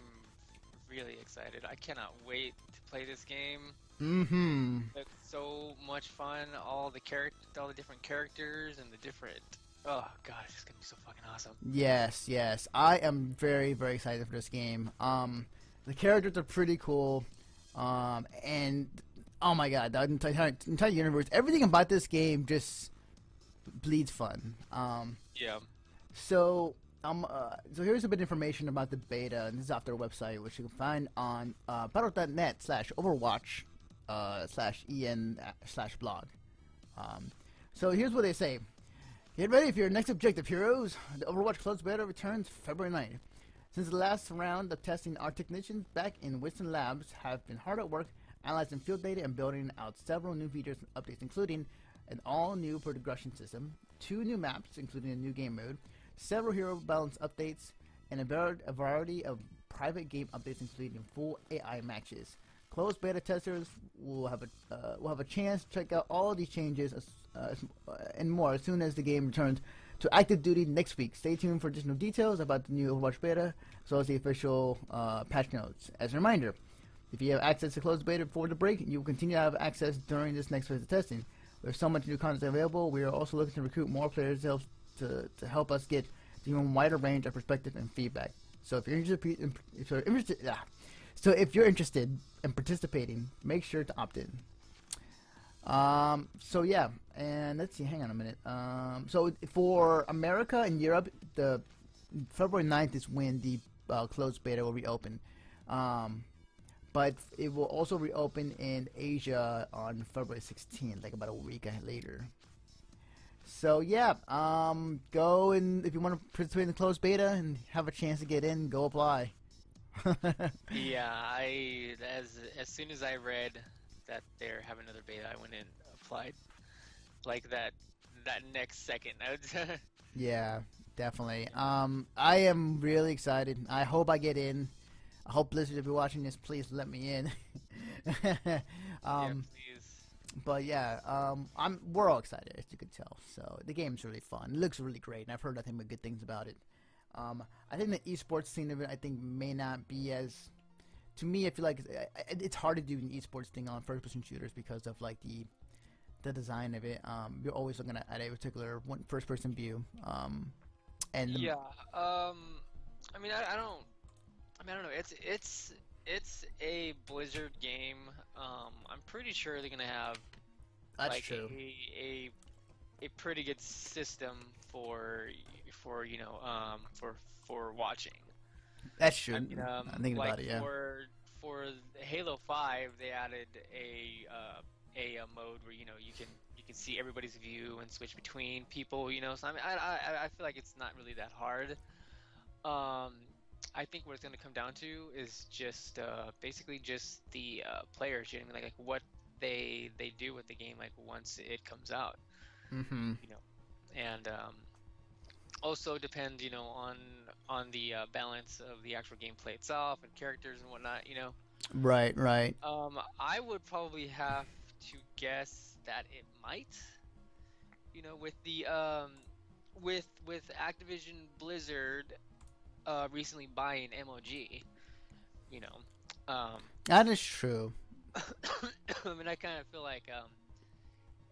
really excited. I cannot wait to play this game. Mm-hmm. It's so much fun. All the character, all the different characters, and the different Oh god, this is gonna be so fucking awesome. Yes, yes. I am very, very excited for this game. Um, the characters are pretty cool. Um, and oh my god, the entire, entire universe, everything about this game just bleeds fun. Um, yeah. So um, uh, so here's a bit of information about the beta, and this is off their website, which you can find on uh, battle.net slash Overwatch uh, slash en slash blog. Um, so here's what they say. Get ready for your next objective, heroes! The Overwatch Closed Beta returns February 9th. Since the last round of testing, our technicians back in Winston Labs have been hard at work analyzing field data and building out several new features and updates, including an all-new progression system, two new maps, including a new game mode, several hero balance updates, and a, a variety of private game updates, including full AI matches. Closed beta testers will have a uh, will have a chance to check out all these changes uh, and more as soon as the game returns to active duty next week. Stay tuned for additional details about the new Overwatch beta, as well as the official uh, patch notes. As a reminder, if you have access to closed beta before the break, you will continue to have access during this next phase of testing. There's so much new content available. We are also looking to recruit more players to to, to help us get an even wider range of perspective and feedback. So if you're interested, if you're interested, ah. So if you're interested in participating, make sure to opt in. Um, so yeah, and let's see. Hang on a minute. Um, so for America and Europe, the February 9th is when the uh, closed beta will reopen. Um, but it will also reopen in Asia on February 16th, like about a week later. So yeah, um, go and if you want to participate in the closed beta and have a chance to get in, go apply. yeah, I as as soon as I read that they're having another beta, I went in applied like that that next second. yeah, definitely. Um, I am really excited. I hope I get in. I hope Blizzard, if you're watching this, please let me in. um, yeah, please. But yeah, um, I'm we're all excited as you can tell. So the game's really fun. It looks really great, and I've heard nothing but good things about it. Um, I think the esports scene of it, I think, may not be as. To me, I feel like it's, it's hard to do an esports thing on first-person shooters because of like the the design of it. Um, you're always looking at, at a particular one first-person view. Um, and yeah, um, I mean, I, I don't. I mean, I don't know. It's it's it's a Blizzard game. Um, I'm pretty sure they're gonna have That's like true. A, a a pretty good system for for you know um, for for watching. That's true. I mean, um, I'm thinking like about it. Yeah. For for Halo Five, they added a uh, a, a mode where you know you can you can see everybody's view and switch between people. You know, so I mean, I I, I feel like it's not really that hard. Um, I think what it's going to come down to is just uh, basically just the uh, players, you know, like, like what they they do with the game, like once it comes out. Mm-hmm. You know, and um, also depends, you know, on on the uh, balance of the actual gameplay itself and characters and whatnot. You know. Right. Right. Um, I would probably have to guess that it might. You know, with the um, with with Activision Blizzard uh, recently buying MLG. You know, um, that is true. I mean, I kind of feel like um,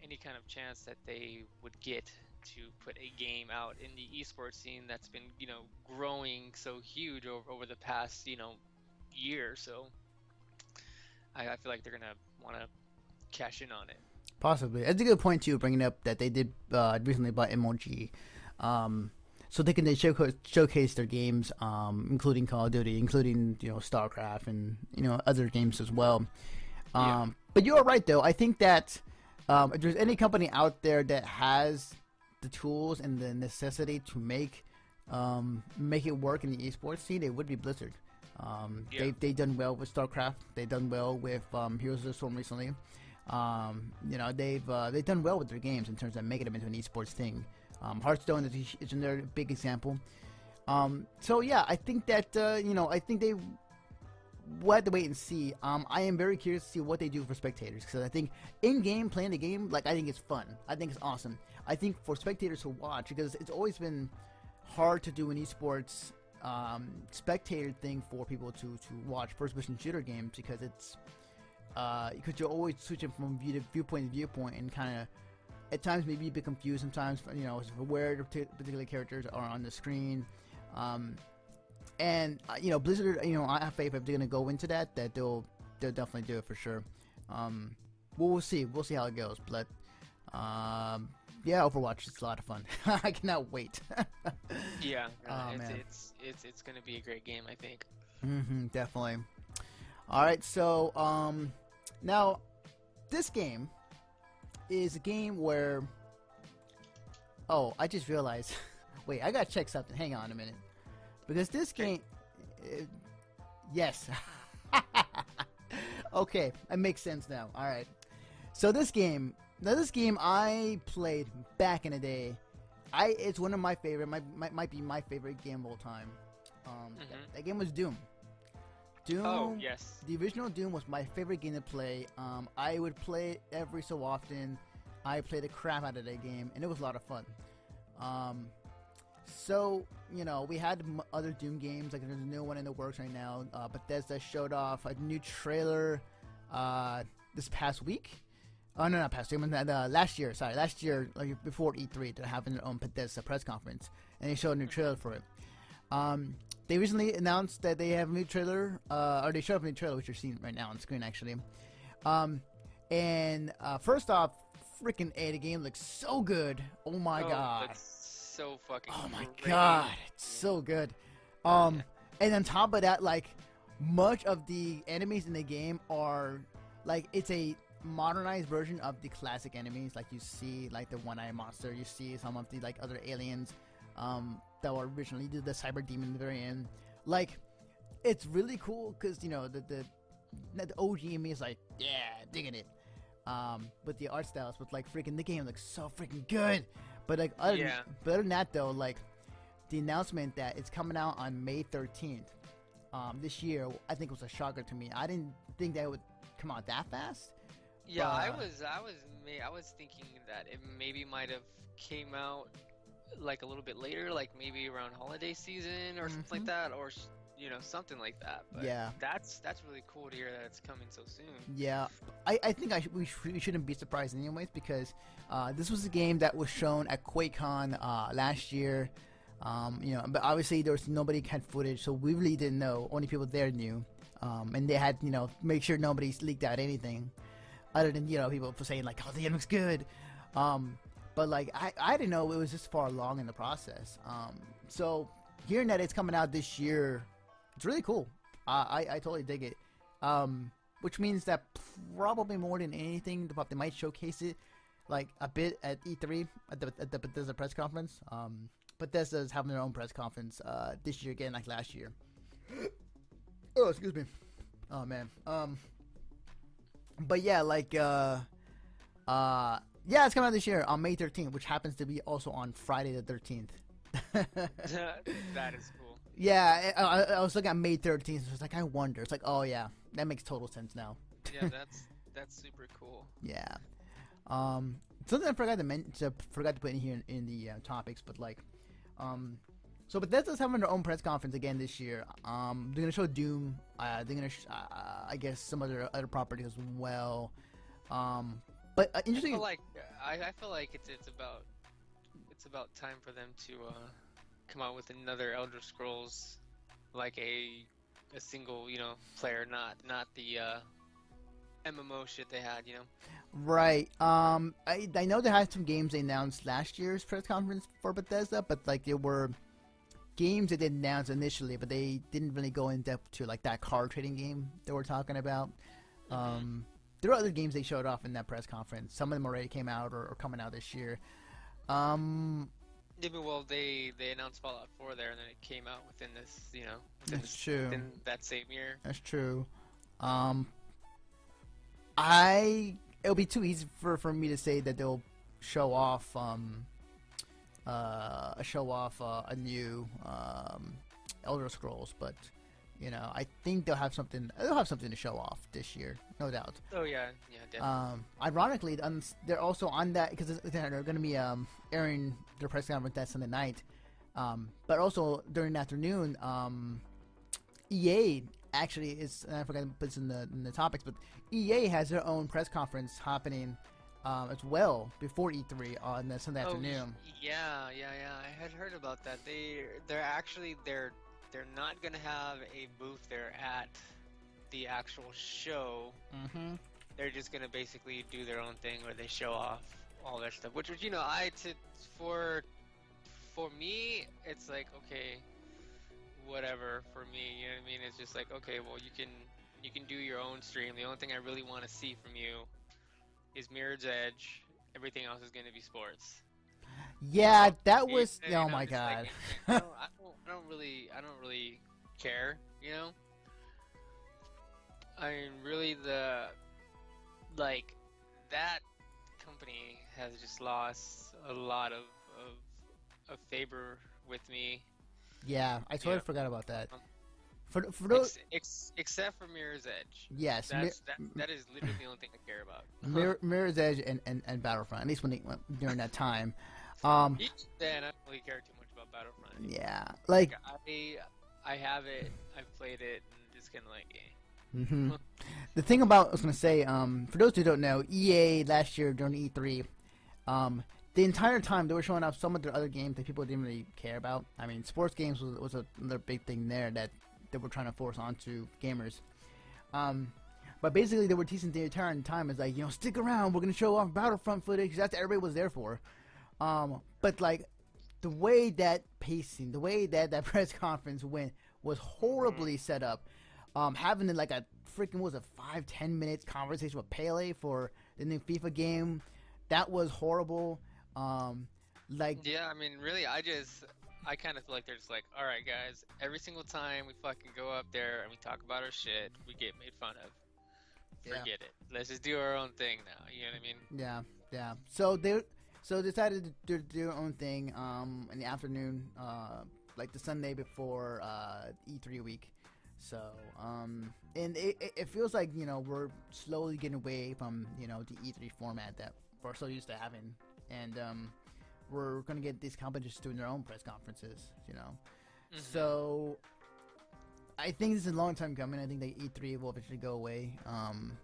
any kind of chance that they would get to put a game out in the esports scene that's been, you know, growing so huge over, over the past, you know, year so. I, I feel like they're gonna want to cash in on it. Possibly, it's a good point too, bringing up that they did uh, recently buy MLG. Um, so they can they showcase, showcase their games, um, including Call of Duty, including you know StarCraft and you know other games as well. Um, yeah. But you are right though. I think that um, if there's any company out there that has the tools and the necessity to make um, make it work in the esports scene, it would be Blizzard. Um, yeah. They they done well with StarCraft. They've done well with um, Heroes of the Storm recently. Um, you know they've uh, they've done well with their games in terms of making them into an esports thing. Um, Hearthstone is, is another big example. Um, so yeah, I think that uh, you know, I think they we'll have to wait and see. Um, I am very curious to see what they do for spectators because I think in game playing the game, like I think it's fun. I think it's awesome. I think for spectators to watch because it's always been hard to do an esports um, spectator thing for people to to watch first person shooter games because it's uh, because you're always switching from view to viewpoint to viewpoint and kind of at times maybe a bit confused sometimes you know where the particular characters are on the screen. Um, and uh, you know blizzard you know i have faith if they're gonna go into that that they'll they'll definitely do it for sure. Um, well, we'll see. We'll see how it goes but um, yeah overwatch is a lot of fun i cannot wait yeah oh, it's, it's, it's it's gonna be a great game i think mm-hmm, definitely all right so um, now this game is a game where. Oh, I just realized. Wait, I gotta check something. Hang on a minute, because this game. It, uh, yes. okay, it makes sense now. All right. So this game, now this game I played back in the day. I it's one of my favorite. Might might, might be my favorite game of all time. Um, mm-hmm. that, that game was Doom. Doom. Oh yes. The original Doom was my favorite game to play. Um, I would play it every so often. I played the crap out of that game, and it was a lot of fun. Um, so you know, we had m- other Doom games. Like there's a new one in the works right now. Uh, Bethesda showed off a new trailer uh, this past week. Oh no, not past week. Uh, last year, sorry, last year, like before E3, they're having their own Bethesda press conference, and they showed a new trailer for it. Um, they recently announced that they have a new trailer, uh, or they showed up a new trailer, which you're seeing right now on screen, actually. Um, and uh, first off, freaking A, the game looks so good. Oh my Oh, god. so fucking. Oh my great. god, it's so good. Um, and on top of that, like much of the enemies in the game are like it's a modernized version of the classic enemies. Like you see, like the one-eye monster. You see some of the like other aliens um, that were originally the, the cyber demon in the very end. Like it's really cool because you know the the the OG in me is like yeah, digging it. Um, but the art styles, but like freaking the game looks so freaking good. But like other, Yeah. but other than that though, like the announcement that it's coming out on May 13th um, this year, I think was a shocker to me. I didn't think that it would come out that fast. Yeah, I was, I was, I was thinking that it maybe might have came out like a little bit later, like maybe around holiday season or something Mhm. like that, or you know something like that. But Yeah. that's that's really cool to hear that it's coming so soon. Yeah, I, I think I sh- we, sh- we shouldn't be surprised anyways because uh, this was a game that was shown at QuakeCon uh, last year. Um, you know, but obviously there was nobody had footage, so we really didn't know. Only people there knew, um, and they had you know make sure nobody leaked out anything, other than you know people for saying like, "Oh, the game looks good," um, but like I, I didn't know it was this far along in the process. Um, so hearing that it's coming out this year, it's really cool. Uh, I I totally dig it. Um, which means that probably more than anything, they might showcase it like a bit at E3 at the at the Bethesda press conference. Um, Bethesda's having their own press conference uh, this year again, like last year. oh, excuse me. Oh man. Um, but yeah, like uh, uh, yeah, it's coming out this year on May 13th, which happens to be also on Friday the 13th. that is cool. yeah, I, I, I was looking at May 13th. So it's like I wonder. It's like, oh yeah, that makes total sense now. Yeah, that's that's super cool. Yeah. Um, something I forgot to mention, to, forgot to put in here in, in the uh, topics, but like, um, so Bethesda's having their own press conference again this year. Um, they're gonna show Doom. Uh, they're gonna, sh- uh, I guess, some other other properties as well. Um, but uh, I feel like I, I feel like it's it's about it's about time for them to uh, come out with another Elder Scrolls, like a a single you know player, not not the uh, MMO shit they had. You know. Right. Um, I, I know they had some games they announced last year's press conference for Bethesda, but like there were games that they announce initially, but they didn't really go in depth to like that card trading game that we're talking about. Um, there are other games they showed off in that press conference. Some of them already came out or, or coming out this year. Um, Yeah, but well, they they announced Fallout 4 there, and then it came out within this, you know, within, That's this, true. within that same year. That's true. Um, I it'll be too easy for, for me to say that they'll show off um, uh, show off uh, a new um, Elder Scrolls, but you know I think they'll have something they'll have something to show off this year, no doubt. Oh yeah, yeah, definitely. Um, ironically, um, they're also on that because they're going to be um, airing their press conference that Sunday night. Um, but also during the afternoon, um, EA actually is. And I forgot to put this in the in the topics, but EA has their own press conference happening um, as well before E3 on the Sunday Oh, afternoon. yeah, yeah, yeah. I had heard about that. They they're actually they're they're not gonna have a booth there at the actual show. Mm-hmm. They're just gonna basically do their own thing where they show off all their stuff. Which, you know, I to for for me, it's like okay, whatever. For me, you know what I mean? It's just like okay, well, you can you can do your own stream. The only thing I really want to see from you is Mirror's Edge. Everything else is gonna be sports. Yeah, that was. and Oh my just like, god. I don't, I don't, I don't really, I don't really care, you know. I mean, really, the like that company has just lost a lot of of, of favor with me, Yeah, I totally Yeah. forgot about that. Um, For for those, ex- ex- except for Mirror's Edge. yes, Mir- That's that, that is literally the only thing I care about. Mirror, Mirror's Edge and, and, and Battlefront. At least when they, when, during that time. Um, Each then, I don't really care too much about Battlefront. yeah, like I I have it, I've played it, and just kind of like. Eh. hmm the thing about I was gonna say, um, for those who don't know, EA last year during E3, um, the entire time they were showing off some of their other games that people didn't really care about. I mean, sports games was, was another big thing there that they were trying to force onto gamers. Um, but basically, they were teasing the entire time is like, you know, stick around. We're gonna show off Battlefront footage. That's what everybody was there for. Um, but like, the way that pacing, the way that that press conference went was horribly set up. Um, having like a freaking what was a five ten minutes conversation with Pele for the new FIFA game, that was horrible. Um, like Yeah, I mean, really, I just, I kind of feel like they're just like, all right, guys, every single time we fucking go up there and we talk about our shit, we get made fun of. Yeah. Forget it. Let's just do our own thing now. You know what I mean? Yeah, yeah. So they so decided to do, do their own thing um, in the afternoon, uh, like the Sunday before uh, E3 week. So um, and it, it- it feels like you know we're slowly getting away from you know the E3 format that we're so used to having, and um, we're gonna get these companies just doing their own press conferences. You know, Mhm. so I think this is a long time coming. I think the E3 will eventually go away. Um,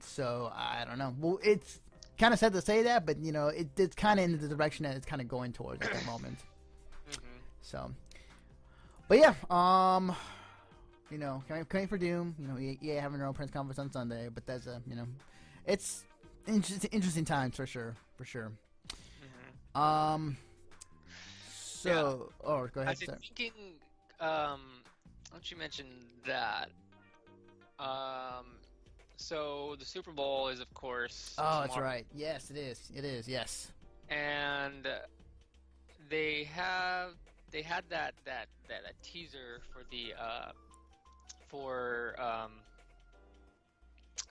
so I don't know. Well, it's kind of sad to say that, but you know, it, it's kind of in the direction that it's kind of going towards at the moment. Mhm. So, but yeah, um, you know, coming, coming for Doom. You know, EA, EA having their own press conference on Sunday, but that's a you know, it's interesting, interesting times for sure, for sure. Um, so, oh, go I've ahead. been Sir. thinking, um, why don't you mention that? Um, so the Super Bowl is, of course. Oh, that's tomorrow. right. Yes, it is. It is. Yes. and they have they had that that that, that teaser for the uh for um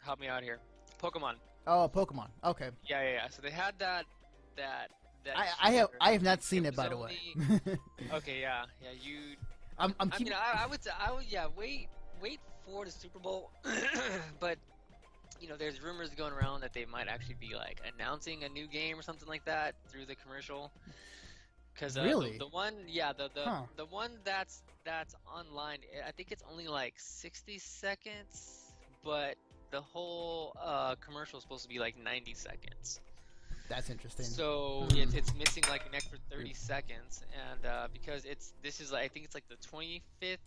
help me out here pokemon Oh, Pokemon. Okay. yeah yeah yeah so they had that that I, I have. I have not seen it, by the way. okay yeah yeah you I'm I'm i mean I, I would i would yeah wait wait for the super bowl but you know there's rumors going around that they might actually be like announcing a new game or something like that through the commercial because uh, the- Really? the, one yeah the the, Huh. the one that's that's online i think it's only like 60 seconds but the whole uh, commercial is supposed to be like 90 seconds That's interesting. so Hmm. it's, it's missing like an extra 30 seconds, and uh, because it's this is like I think it's like the 25th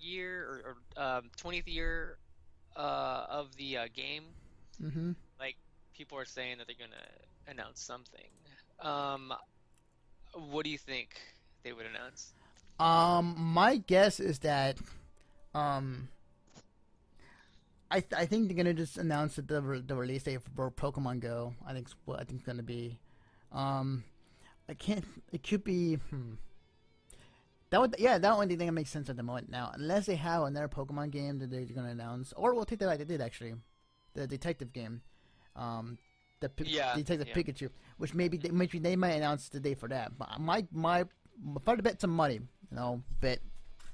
year or, or um, 20th year uh, of the uh, game. mm-hmm. Like people are saying that they're gonna announce something. Um, what do you think they would announce? Um, my guess is that, um, I th- I think they're gonna just announce that the re- the release date for Pokemon Go. I think what I think it's gonna be. Um, I can't. It could be. Hmm. That would yeah that one thing that makes sense at the moment now unless they have another Pokemon game that they're gonna announce or we'll take that like they did actually, the detective game, um, the Pi- Yeah, detective yeah. Pikachu, which maybe they, maybe they might announce the date for that. But my my if I had to bet some money, you know, bet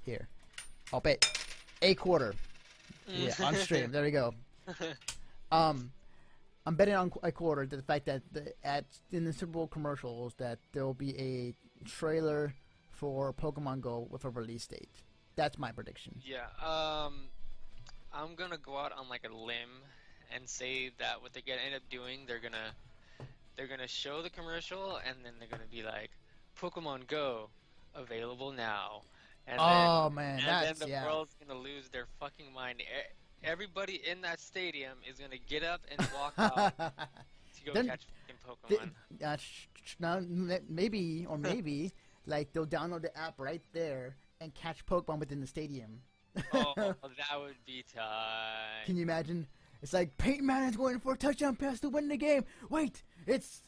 here, I'll bet a quarter. Yeah, on stream. There we go. Um, I'm betting on a quarter that the fact that the, at in the Super Bowl commercials that there will be a trailer for Pokemon Go with a release date. That's my prediction. yeah. Um, I'm gonna go out on like a limb and say that what they're gonna end up doing, they're gonna they're gonna show the commercial and then they're gonna be like, Pokemon Go available now. And then oh man, and then the yeah. world's gonna lose their fucking mind. Everybody in that stadium is gonna get up and walk out to go Then catch fucking Pokemon. uh, sh- sh- now, maybe or maybe like they'll download the app right there and catch Pokemon within the stadium. oh, that would be tight. Can you imagine? It's like Peyton Manning's going for a touchdown pass to win the game. Wait, it's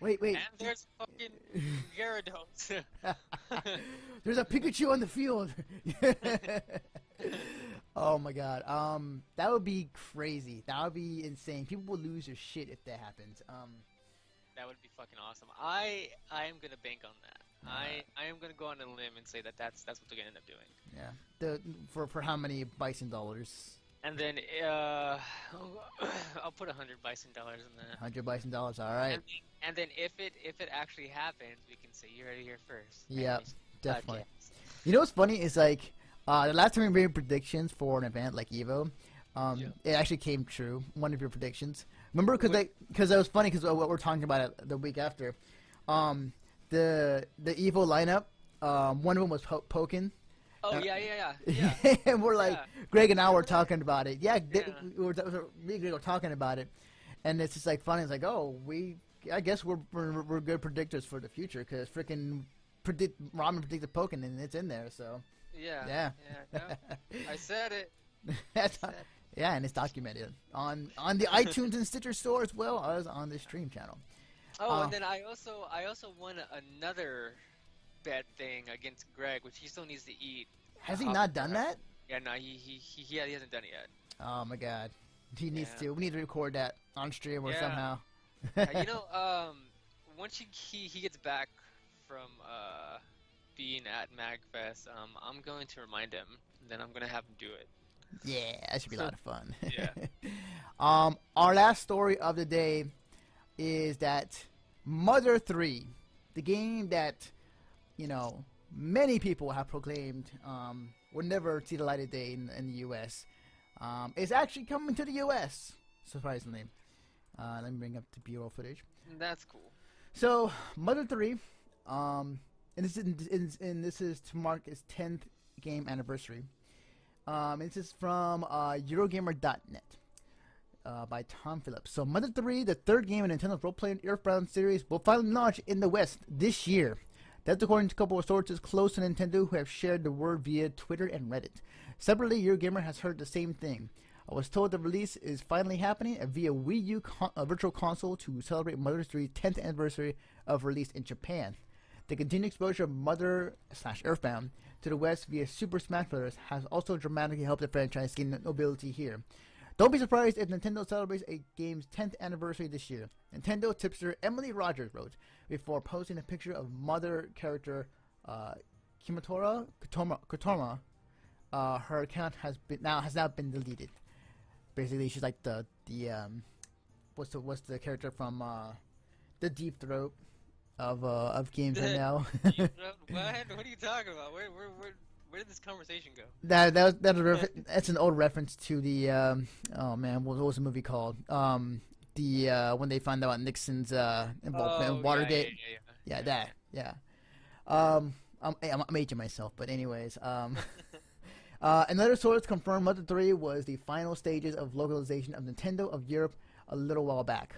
wait, wait. and there's fucking Gyarados. There's a Pikachu on the field. oh my god. Um, that would be crazy. That would be insane. People would lose their shit if that happens. Um, that would be fucking awesome. I I am gonna bank on that. I I am gonna go on a limb and say that that's that's what they're gonna end up doing. yeah. The for for how many bison dollars? And then uh, I'll put a hundred bison dollars in that. Hundred bison dollars. All right. And, and then if it if it actually happens, we can say you heard it here first. Yep, Anyways, Definitely. podcast. You know what's funny is like uh, the last time we made predictions for an event like Evo, um, Yeah. it actually came true. One of your predictions, Remember, because What- because it was funny because what we're talking about it the week after, um, the the Evo lineup, um, one of them was po- Pokkén. Oh Uh, yeah, yeah, yeah, yeah. and we're like, Yeah. Greg and I were talking about it. Yeah, Yeah. we were, me and Greg were talking about it, and it's just like funny. It's like, oh, we, I guess we're we're, we're good predictors for the future because freaking predict Ramen predicted Pokkén and it's in there. So yeah, Yeah. yeah. no, I said it. that's Said- yeah, and it's documented on on the iTunes and Stitcher store as well as on the stream channel. Oh, Uh, and then I also I also won another bet thing against Greg, which he still needs to eat. Has he Uh, not done that? Yeah, no, he he he, he, hasn't done it yet. Oh my god, he needs Yeah. to. We need to record that on stream or Yeah. somehow. Yeah, you know, um, once he, he he gets back from uh being at MAGFest, um, I'm going to remind him. Then I'm gonna have him do it. Yeah, that should be a lot of fun. Yeah. um, our last story of the day is that Mother 3, the game that, you know, many people have proclaimed um, will never see the light of day in, in the U.S., um, is actually coming to the U.S., surprisingly. Uh, let me bring up the B-roll footage. That's cool. So, Mother 3, um, and this is, and, and this is to mark its 10th game anniversary. Um, this is from uh, Eurogamer.net uh, by Tom Phillips. So, Mother 3, the third game in Nintendo's role-playing Earthbound series, will finally launch in the West this year. That's according to a couple of sources close to Nintendo who have shared the word via Twitter and Reddit. Separately, Eurogamer has heard the same thing. I was told the release is finally happening via Wii U con- uh, Virtual Console to celebrate Mother 3's 10th anniversary of release in Japan. The continued exposure of Mother slash Earthbound to the West via Super Smash Bros. has also dramatically helped the franchise gain nobility here. Don't be surprised if Nintendo celebrates a game's 10th anniversary this year. Nintendo tipster Emily Rogers wrote before posting a picture of Mother character uh, Kimotora Kotoma, Kotoma. Uh, her account has been now has now been deleted. Basically, she's like the the um, what's the what's the character from uh, the Deep Throat of uh, of games right now. What? What are you talking about? Where where where where did this conversation go? That that was, that was a refer- that's an old reference to the um, oh man what, what was the movie called um the uh, when they find out Nixon's uh, involvement Oh, in yeah, Watergate Yeah, yeah, yeah, that yeah um I'm, I'm, aging myself but anyways um uh, another source confirmed Mother 3 was the final stages of localization of Nintendo of Europe a little while back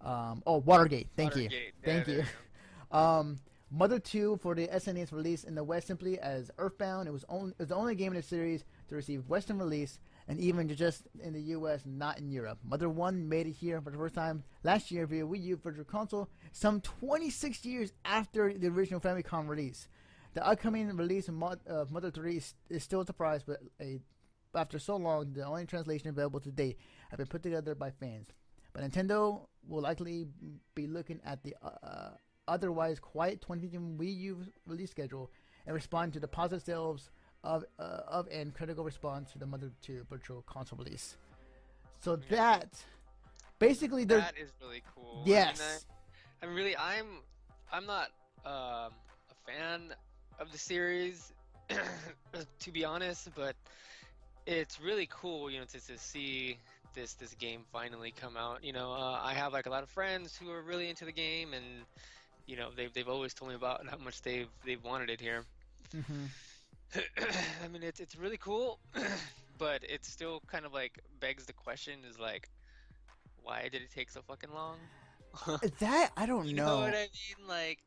um, oh Watergate thank you Watergate. Thank you. um, Mother 2 for the SNES released in the West simply as Earthbound. It was only it was the only game in the series to receive Western release, and even just in the U.S., not in Europe. Mother 1 made it here for the first time last year via Wii U Virtual Console, some 26 years after the original Famicom release. The upcoming release of Mother 3 is, still a surprise, but a, after so long, the only translation available to date have been put together by fans. But Nintendo will likely be looking at the uh, otherwise quiet 2015 Wii U release schedule and respond to the positive sales of uh, of and critical response to the Mother 2 Virtual Console release. So that basically there's That is really cool. yes. I mean, I, I'm really I'm I'm not um, a fan of the series to be honest, but it's really cool, you know, to, to see this this game finally come out. You know, uh, I have like a lot of friends who are really into the game, and you know, they've they've always told me about how much they've they've wanted it here. Mhm. I mean, it's it's really cool, but it still kind of like begs the question: is like, why did it take so fucking long? that I don't you know. what I mean? Like,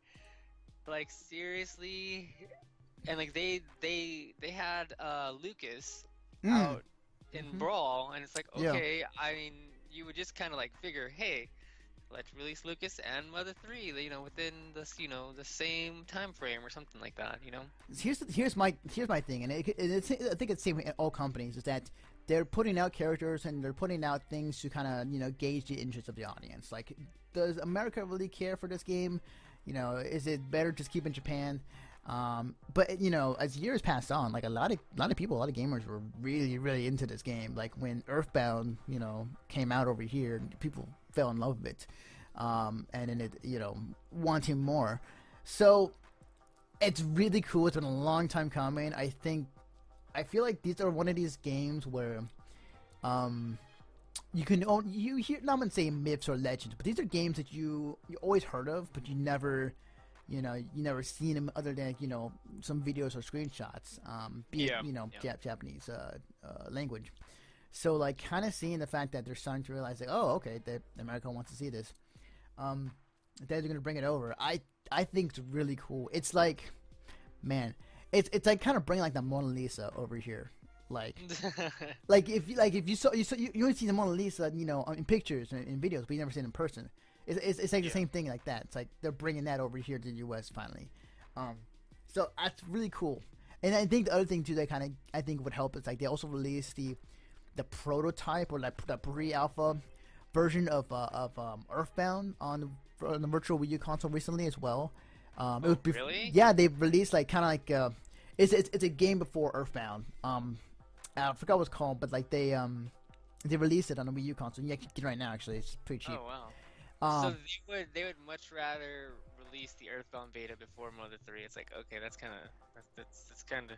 like seriously, and like they they they had uh Lucas Mm. out in Mhm. Brawl, and it's like Yeah. okay, I mean, you would just kind of like figure, hey. Let's release Lucas and Mother Three, you know, within this, you know, the same time frame or something like that, you know. here's here's my here's my thing, and it, it's, I think it's the same in all companies is that they're putting out characters and they're putting out things to kind of you know gauge the interest of the audience. Like, does America really care for this game? You know, is it better just keep in Japan? Um, but you know, as years passed on, like a lot of a lot of people, a lot of gamers were really really into this game. Like when Earthbound, you know, came out over here, people fell in love with it, um, and then it you know wanting more. So it's really cool. It's been a long time coming. I think, I feel like these are one of these games where, um, you can own you hear not gonna say myths or legends, but these are games that you you always heard of, but you never you know you never seen them other than you know some videos or screenshots. Um, be it, you know yeah. Jap- Japanese uh, uh, language. So like kind of seeing the fact that they're starting to realize like oh okay that America wants to see this, um, that they're gonna bring it over. I I think it's really cool. It's like man, it's it's like kind of bringing like the Mona Lisa over here, like like if you like if you saw you saw you, you only see the Mona Lisa you know in pictures and in videos, but you never see it in person. It's it's, it's like Yeah. the same thing like that. It's like they're bringing that over here to the U.S. finally. Um, so that's really cool. And I think the other thing too that kind of I think would help is like they also released the the prototype or like the pre-alpha version of uh, of um, Earthbound on the, on the virtual Wii U console recently as well. Um, it Oh, was bef- really? Yeah, they released like kind of like uh, it's, it's it's a game before Earthbound. Um, I forgot what it's called, but like they um they released it on the Wii U console. You can get it right now. Actually, it's pretty cheap. Oh wow. Um, so they would they would much rather release the Earthbound beta before Mother Three. It's like okay, that's kind of that's that's, that's kind of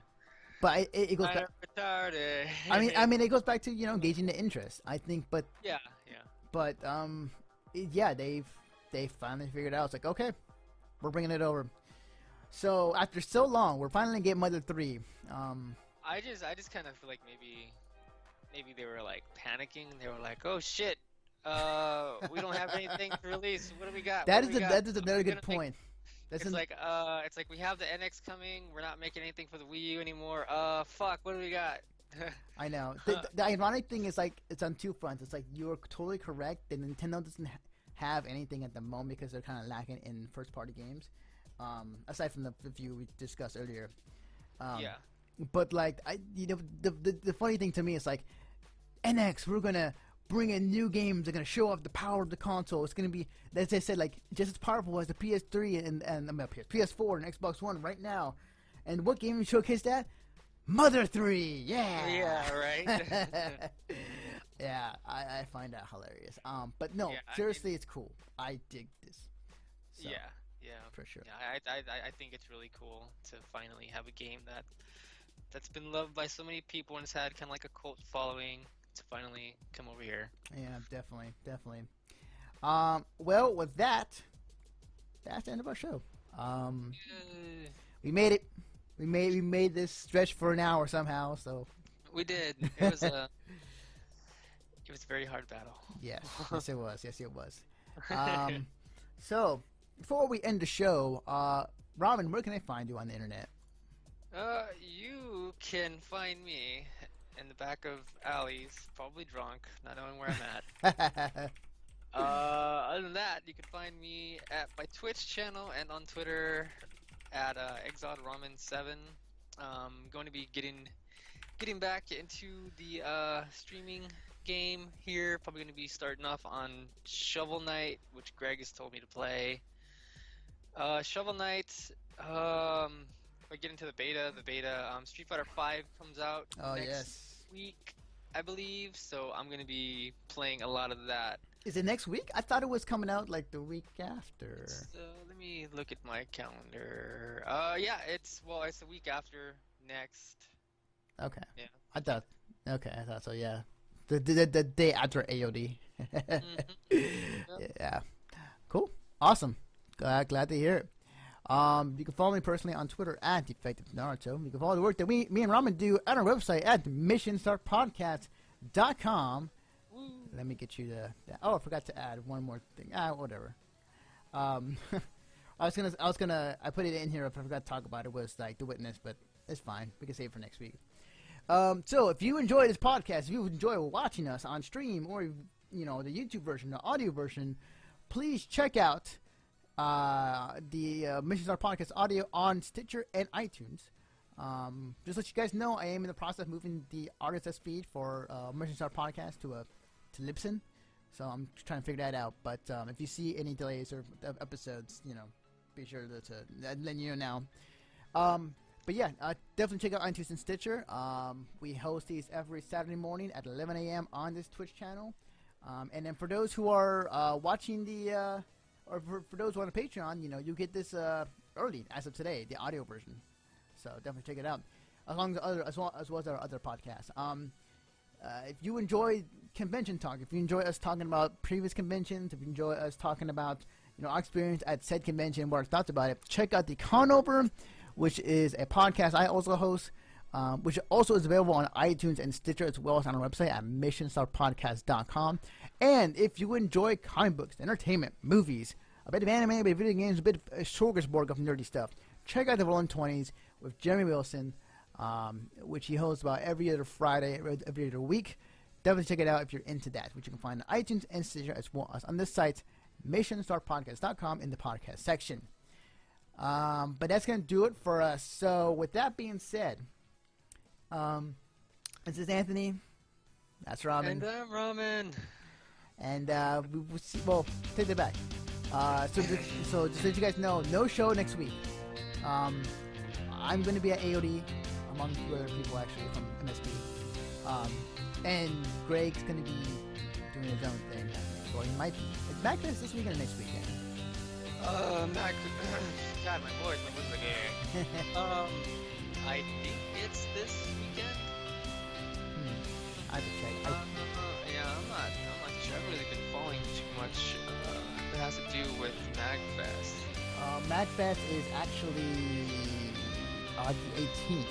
but it, it, goes back. retarded. I mean, I mean, it goes back to you know gauging the interest. I think, but yeah, yeah. but um, yeah, they've they finally figured out. It's like okay, we're bringing it over. So after so long, we're finally getting Mother Three. Um, I just I just kind of feel like maybe maybe they were like panicking. They were like, oh shit. Uh, we don't have anything to release. What do we got? That what is a, got? that is another good make- point. That's it's an, like uh, it's like we have the NX coming. We're not making anything for the Wii U anymore. Uh, fuck. What do we got? I know. The, the ironic thing is like it's on two fronts. It's like you're totally correct that Nintendo doesn't ha- have anything at the moment because they're kind of lacking in first-party games. Um, aside from the, the few we discussed earlier. Um, yeah. But like I, you know, the, the the funny thing to me is like, NX, we're gonna bring in new games. They're gonna show off the power of the console. It's gonna be, as I said, like just as powerful as the PS3 and and I mean, PS, PS4 and Xbox One right now. And what game showcased that? Mother Three. Yeah. Yeah. Right. yeah, I, I find that hilarious. Um, but no, Yeah, I seriously, it's cool. I dig this. So, yeah. Yeah. for sure. Yeah, I, I, I- I think it's really cool to finally have a game that that's been loved by so many people and it's had kind of like a cult following to finally come over here. Yeah, definitely, definitely. Um, well, with that, that's the end of our show. Um, we made it. We made we made this stretch for an hour somehow. So we did. It was a it was a very hard battle. yes, yes it was. Yes it was. Um, so before we end the show, uh, Robin, where can I find you on the internet? uh, you can find me in the back of alleys, probably drunk, not knowing where I'm at. Uh, other than that, you can find me at my Twitch channel and on Twitter at uh, ExodRamen7. Um, going to be getting getting back into the uh, streaming game here. Probably going to be starting off on Shovel Knight, which Greg has told me to play. Uh, Shovel Knight. Um, if I get into the beta, the beta um, Street Fighter V comes out oh next yes. Week, I believe. So I'm going to be playing a lot of that. Is it next week? I thought it was coming out like the week after. So let me look at my calendar. Uh, yeah, it's well, it's the week after next. Okay. Yeah. I thought. Okay, I thought so. Yeah. The the, the day after AOD. Mhm. Yeah. Cool. Awesome. Glad, glad to hear it. Um, you can follow me personally on Twitter at Defective Naruto. You can follow the work that we, me and Ramen do at our website at missionstartpodcast.com. Woo. Let me get you the, the. Oh, I forgot to add one more thing. Ah, whatever. Um, I was gonna, I was gonna, I put it in here. If I forgot to talk about it, was like the witness, but it's fine. We can save it for next week. Um, so if you enjoy this podcast, if you enjoy watching us on stream or you know the YouTube version, the audio version, please check out uh, the uh, Mission Star Podcast audio on Stitcher and iTunes. Um, just let you guys know, I am in the process of moving the RSS feed for uh, Mission Star Podcast to a to Libsyn, so I'm trying to figure that out. But um, if you see any delays or episodes, you know, be sure to, to let you know now. Um, but yeah, uh, definitely check out iTunes and Stitcher. Um, we host these every Saturday morning at 11 a.m. on this Twitch channel. Um, and then for those who are uh, watching the, uh, or for, for those who are on Patreon, you know, you get this uh, early as of today, the audio version. So definitely check it out, along the other as well as well as our other podcasts. Um, uh, if you enjoy convention talk, if you enjoy us talking about previous conventions, if you enjoy us talking about you know our experience at said convention, what our thoughts about it, check out the Conover, which is a podcast I also host. Um, which also is available on iTunes and Stitcher as well as on our website at missionstarpodcast.com. And if you enjoy comic books, entertainment, movies, a bit of anime, a bit of video games, a bit of a smorgasbord of nerdy stuff, check out the Rolling Twenties with Jeremy Wilson, um, which he hosts about every other Friday, every other week. Definitely check it out if you're into that, which you can find on iTunes and Stitcher as well as on this site, missionstarpodcast.com in the podcast section. Um, but that's going to do it for us. So, with that being said, um, this is Anthony. That's Ramen. And I'm Ramen. And uh, we, we see, well, take that back. Uh, so, just, so just so you guys know, no show next week. Um, I'm going to be at AOD among two other people actually from MSP. Um, and Greg's going to be doing his own thing. Well, he might be. Is MAGFest this weekend or next weekend? Uh, Mac. God, my voice, my voice again. um, I think it's this weekend. Hmm. I have to check. Uh, I, yeah, I'm not. I'm not sure. I've really been following too much uh, that has to do with MAGFest. uh, MAGFest is actually uh, the 18th.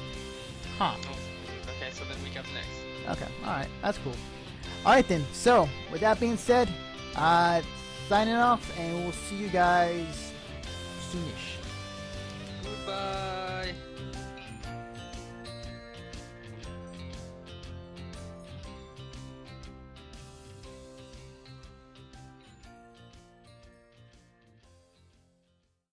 Huh. Oh, okay, so then week after next. Okay, alright, that's cool. Alright then, so with that being said, uh, signing off, and we'll see you guys soonish. Goodbye.